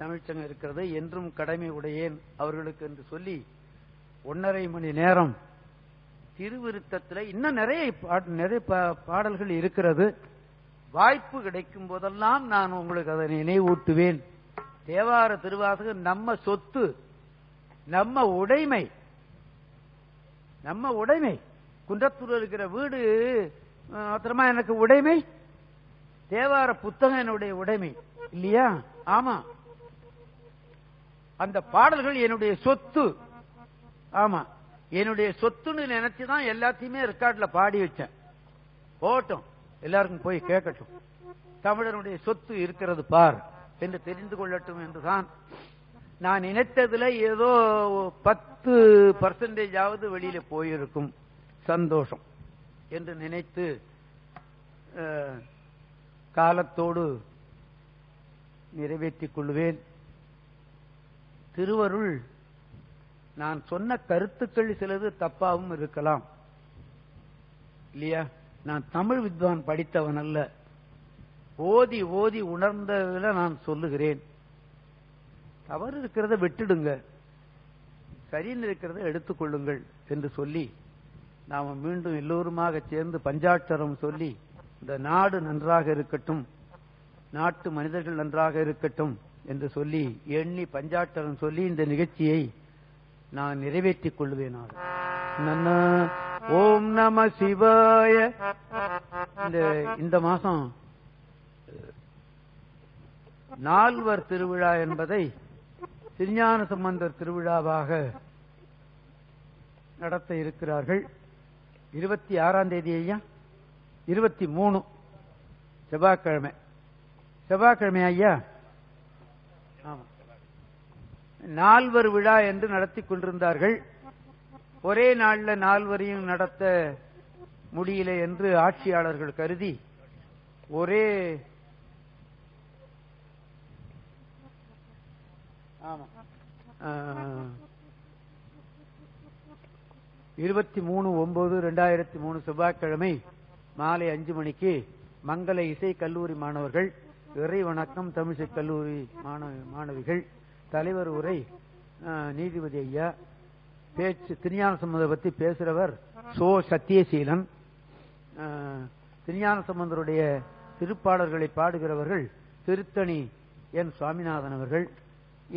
தமிழ்ச்சங்கம் இருக்கிறது. என்றும் கடமை உடையேன் அவர்களுக்கு என்று சொல்லி ஒன்னரை மணி நேரம் திருவிருத்தத்தில் இன்னும் நிறைய நிறைய பா- பாடல்கள் இருக்கிறது. வாய்ப்பு கிடைக்கும் போதெல்லாம் நான் உங்களுக்கு அதை நினைவூட்டுவேன். தேவார திருவாசகம் நம்ம சொத்து நம்ம உடைமை நம்ம உடைமை. குன்றத்தூர் இருக்கிற வீடு மாத்திரமா எனக்கு உடைமை? தேவார புத்தகம் என்னுடைய உடைமை. இல்லையா? ஆமா. அந்த பாடல்கள் என்னுடைய சொத்து. ஆமா. என்னுடைய சொத்துன்னு நினைச்சுதான் எல்லாத்தையுமே ரெக்கார்ட்ல பாடி வச்சேன். போட்டோம் எல்லாருக்கும் போய் கேட்கட்டும். தமிழனுடைய சொத்து இருக்கிறது பார் என்று தெரிந்து கொள்ளட்டும் என்றுதான் நான் நினைத்ததுல ஏதோ பத்து பர்சன்டேஜ் ஆவது வெளியில போயிருக்கும். சந்தோஷம் என்று நினைத்து காலத்தோடு நிறைவேற்றிக் கொள்வேன். திருவருள் நான் சொன்ன கருத்துக்கள் சிலது தப்பாவும் இருக்கலாம். இல்லையா? நான் தமிழ் வித்வான் படித்தவன் அல்ல. ஓதி ஓதி உணர்ந்ததில் நான் சொல்லுகிறேன். தவறு இருக்கிறத விட்டுடுங்க. சரின்னு இருக்கிறத எடுத்துக்கொள்ளுங்கள் என்று சொல்லி நாம மீண்டும் எல்லோருமாக சேர்ந்து பஞ்சாட்சரம் சொல்லி இந்த நாடு நன்றாக இருக்கட்டும் நாட்டு மனிதர்கள் நன்றாக இருக்கட்டும் என்று சொல்லி எண்ணி பஞ்சாட்சரம் சொல்லி இந்த நிகழ்ச்சியை நான் நிறைவேற்றிக் கொள்வேனாக. ஓம் நம சிவாய. இந்த இந்த மாசம் நால்வர் திருவிழா என்பதை திருஞான சம்பந்தர் திருவிழாவாக நடத்த இருக்கிறார்கள். இருபத்தி ஆறாம் தேதி ஐயா இருபத்தி மூணு செவ்வாய்க்கிழமை. செவ்வாய்க்கிழமை ஐயா நால்வர் விழா என்று நடத்தி கொண்டிருந்தார்கள். ஒரே நாள்ல நால்வரையும் நடத்த முடியல என்று ஆட்சியாளர்கள் கருதி ஒரே இருபத்தி மூணு ஒன்பது ரெண்டாயிரத்தி மூணு செவ்வாய்க்கிழமை மாலை அஞ்சு மணிக்கு மங்கள இசை கல்லூரி மாணவர்கள் இறை வணக்கம் தமிழிசை கல்லூரி மாணவ மாணவிகள் தலைவர் உரை நீதிபதி ஐயா பேச்சு திருஞான சம்பந்தரை பத்தி பேசுறவர் சோ சத்தியசீலன் திருஞான சம்பந்தருடைய திருப்பாடல்களை பாடுகிறவர்கள் திருத்தணி என் சுவாமிநாதன் அவர்கள்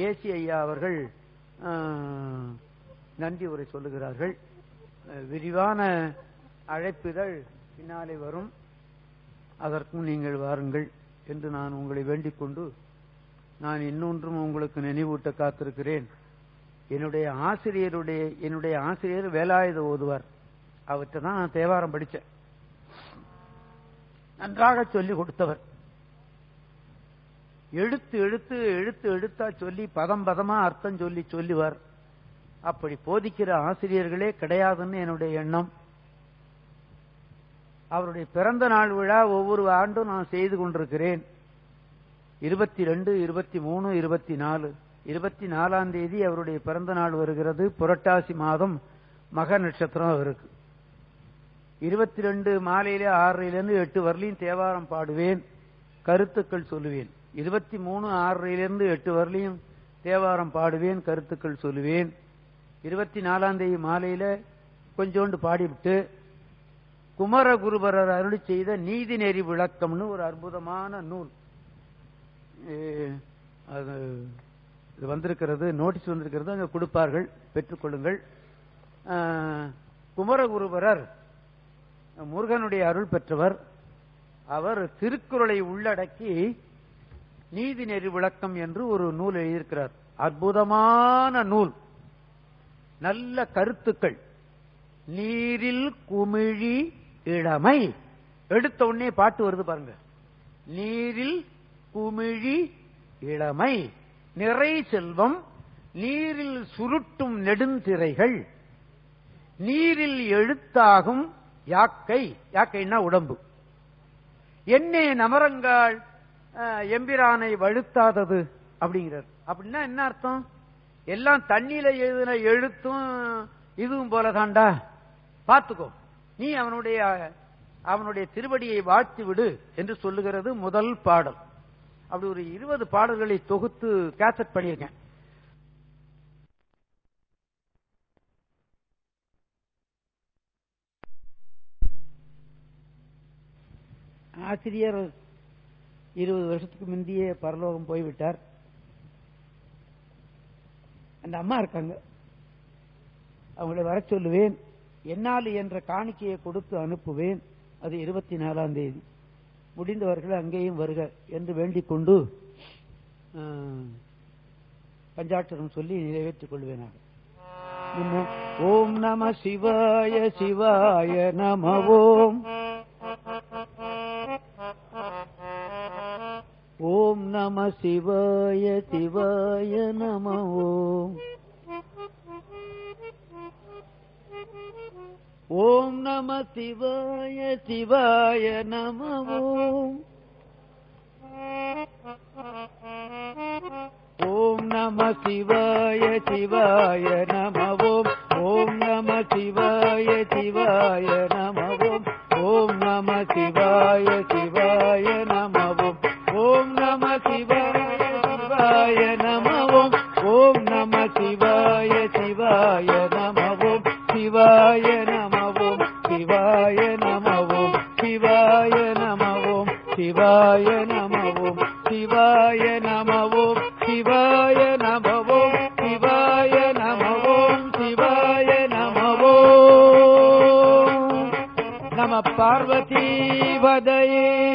ஏசி ஐயா அவர்கள் நன்றி உரை சொல்லுகிறார்கள். விரிவான அழைப்பிதழ் பின்னாலே வரும். அதற்கும் நீங்கள் வாருங்கள் என்று நான் உங்களை வேண்டிக் கொண்டு நான் இன்னொன்றும் உங்களுக்கு நினைவூட்ட காத்திருக்கிறேன். என்னுடைய ஆசிரியருடைய என்னுடைய ஆசிரியர் வேலாயுத ஓதுவார். அவர்கிட்ட தான் நான் தேவாரம் படித்தேன் நன்றாக சொல்லிக் கொடுத்தவர். எழுத்து எழுத்து எழுத்து எழுத்தா சொல்லி பதம் பதமா அர்த்தம் சொல்லி சொல்லுவார். அப்படி போதிக்கிற ஆசிரியர்களே கிடையாதுன்னு என்னுடைய எண்ணம். அவருடைய பிறந்த நாள் விழா ஒவ்வொரு ஆண்டும் நான் செய்து கொண்டிருக்கிறேன். இருபத்தி ரெண்டு இருபத்தி மூணு இருபத்தி நாலு இருபத்தி நாலாம் தேதி அவருடைய பிறந்த நாள் வருகிறது. புரட்டாசி மாதம் மக நட்சத்திரம் அவருக்கு. இருபத்தி ரெண்டு மாலையில ஆறரையிலிருந்து எட்டு வரலையும் தேவாரம் பாடுவேன் கருத்துக்கள் சொல்லுவேன். இருபத்தி மூணு ஆறரையிலிருந்து எட்டு வரலையும் தேவாரம் பாடுவேன் கருத்துக்கள் சொல்லுவேன். இருபத்தி நாலாம் தேதி மாலையில கொஞ்சோண்டு பாடிவிட்டு குமரகுருபரர் அருளி செய்த நீதிநெறி விளக்கம்னு ஒரு அற்புதமான நூல். அது இது வந்திருக்கிறது நோட்டீஸ் வந்திருக்கிறது அங்க கொடுப்பார்கள் பெற்றுக்கொள்ளுங்கள் குமரகுருபரர் முருகனுடைய அருள் பெற்றவர் அவர் திருக்குறளை உள்ளடக்கி நீதி நெறி விளக்கம் என்று ஒரு நூல் எழுதியிருக்கிறார். அற்புதமான நூல். நல்ல கருத்துக்கள். நீரில் குமிழி இளமை. எடுத்த உடனே பாட்டு வருது பாருங்க. நீரில் குமிழி இளமை நிறை செல்வம் நீரில் சுருட்டும் நெடுந்திரைகள் நீரில் எழுத்தாகும் யாக்கை. யாக்கைன்னா உடம்பு. என்னே நமரங்கால் எம்பிரானை வழுத்தாதது அப்படிங்கிறார். அப்படின்னா என்ன அர்த்தம்? எல்லாம் தண்ணியில எழுதின எழுத்தும் இதுவும் போலதாண்டா. பார்த்துக்கோ. நீ அவனுடைய அவனுடைய திருவடியை வாழ்த்து விடு என்று சொல்லுகிறது முதல் பாடல். அப்படி ஒரு இருபது பாடல்களை தொகுத்து கேசட் பண்ணியிருக்கேன். ஆசிரியர் இருபது வருஷத்துக்கு முந்தைய பரலோகம் போய்விட்டார். அந்த அம்மா இருக்காங்க. அவங்களை வர சொல்லுவேன். என்னால் என்ற காணிக்கையை கொடுத்து அனுப்புவேன். அது இருபத்தி நாலாம் தேதி. முடிந்தவர்கள் அங்கேயும் வருக என்று வேண்டிக் கொண்டு பஞ்சாட்சரம் சொல்லி நிறைவேற்றிக் கொள்வேனாக. ஓம் நம சிவாய சிவாய நம ஓம் ஓம் நம சிவாய சிவாய நம ஓம் ஓம் நம சிவாய சிவாய நம ஓம் ஓம் நம சிவாய சிவாய நம ஓம் ஓம் நம சிவாய சிவாய நம ஓம் ஓம் நம சிவாய சிவாய நம ஓம் ஓம் நம சிவாய சிவாய நம ஓம் ஓம் நம சிவாய சிவாய நம ஓம் சிவாய शिवाय नमो शिवाय नमवो शिवाय नमो शिवाय नमवो शिवाय नमवो नमः पार्वती वदये।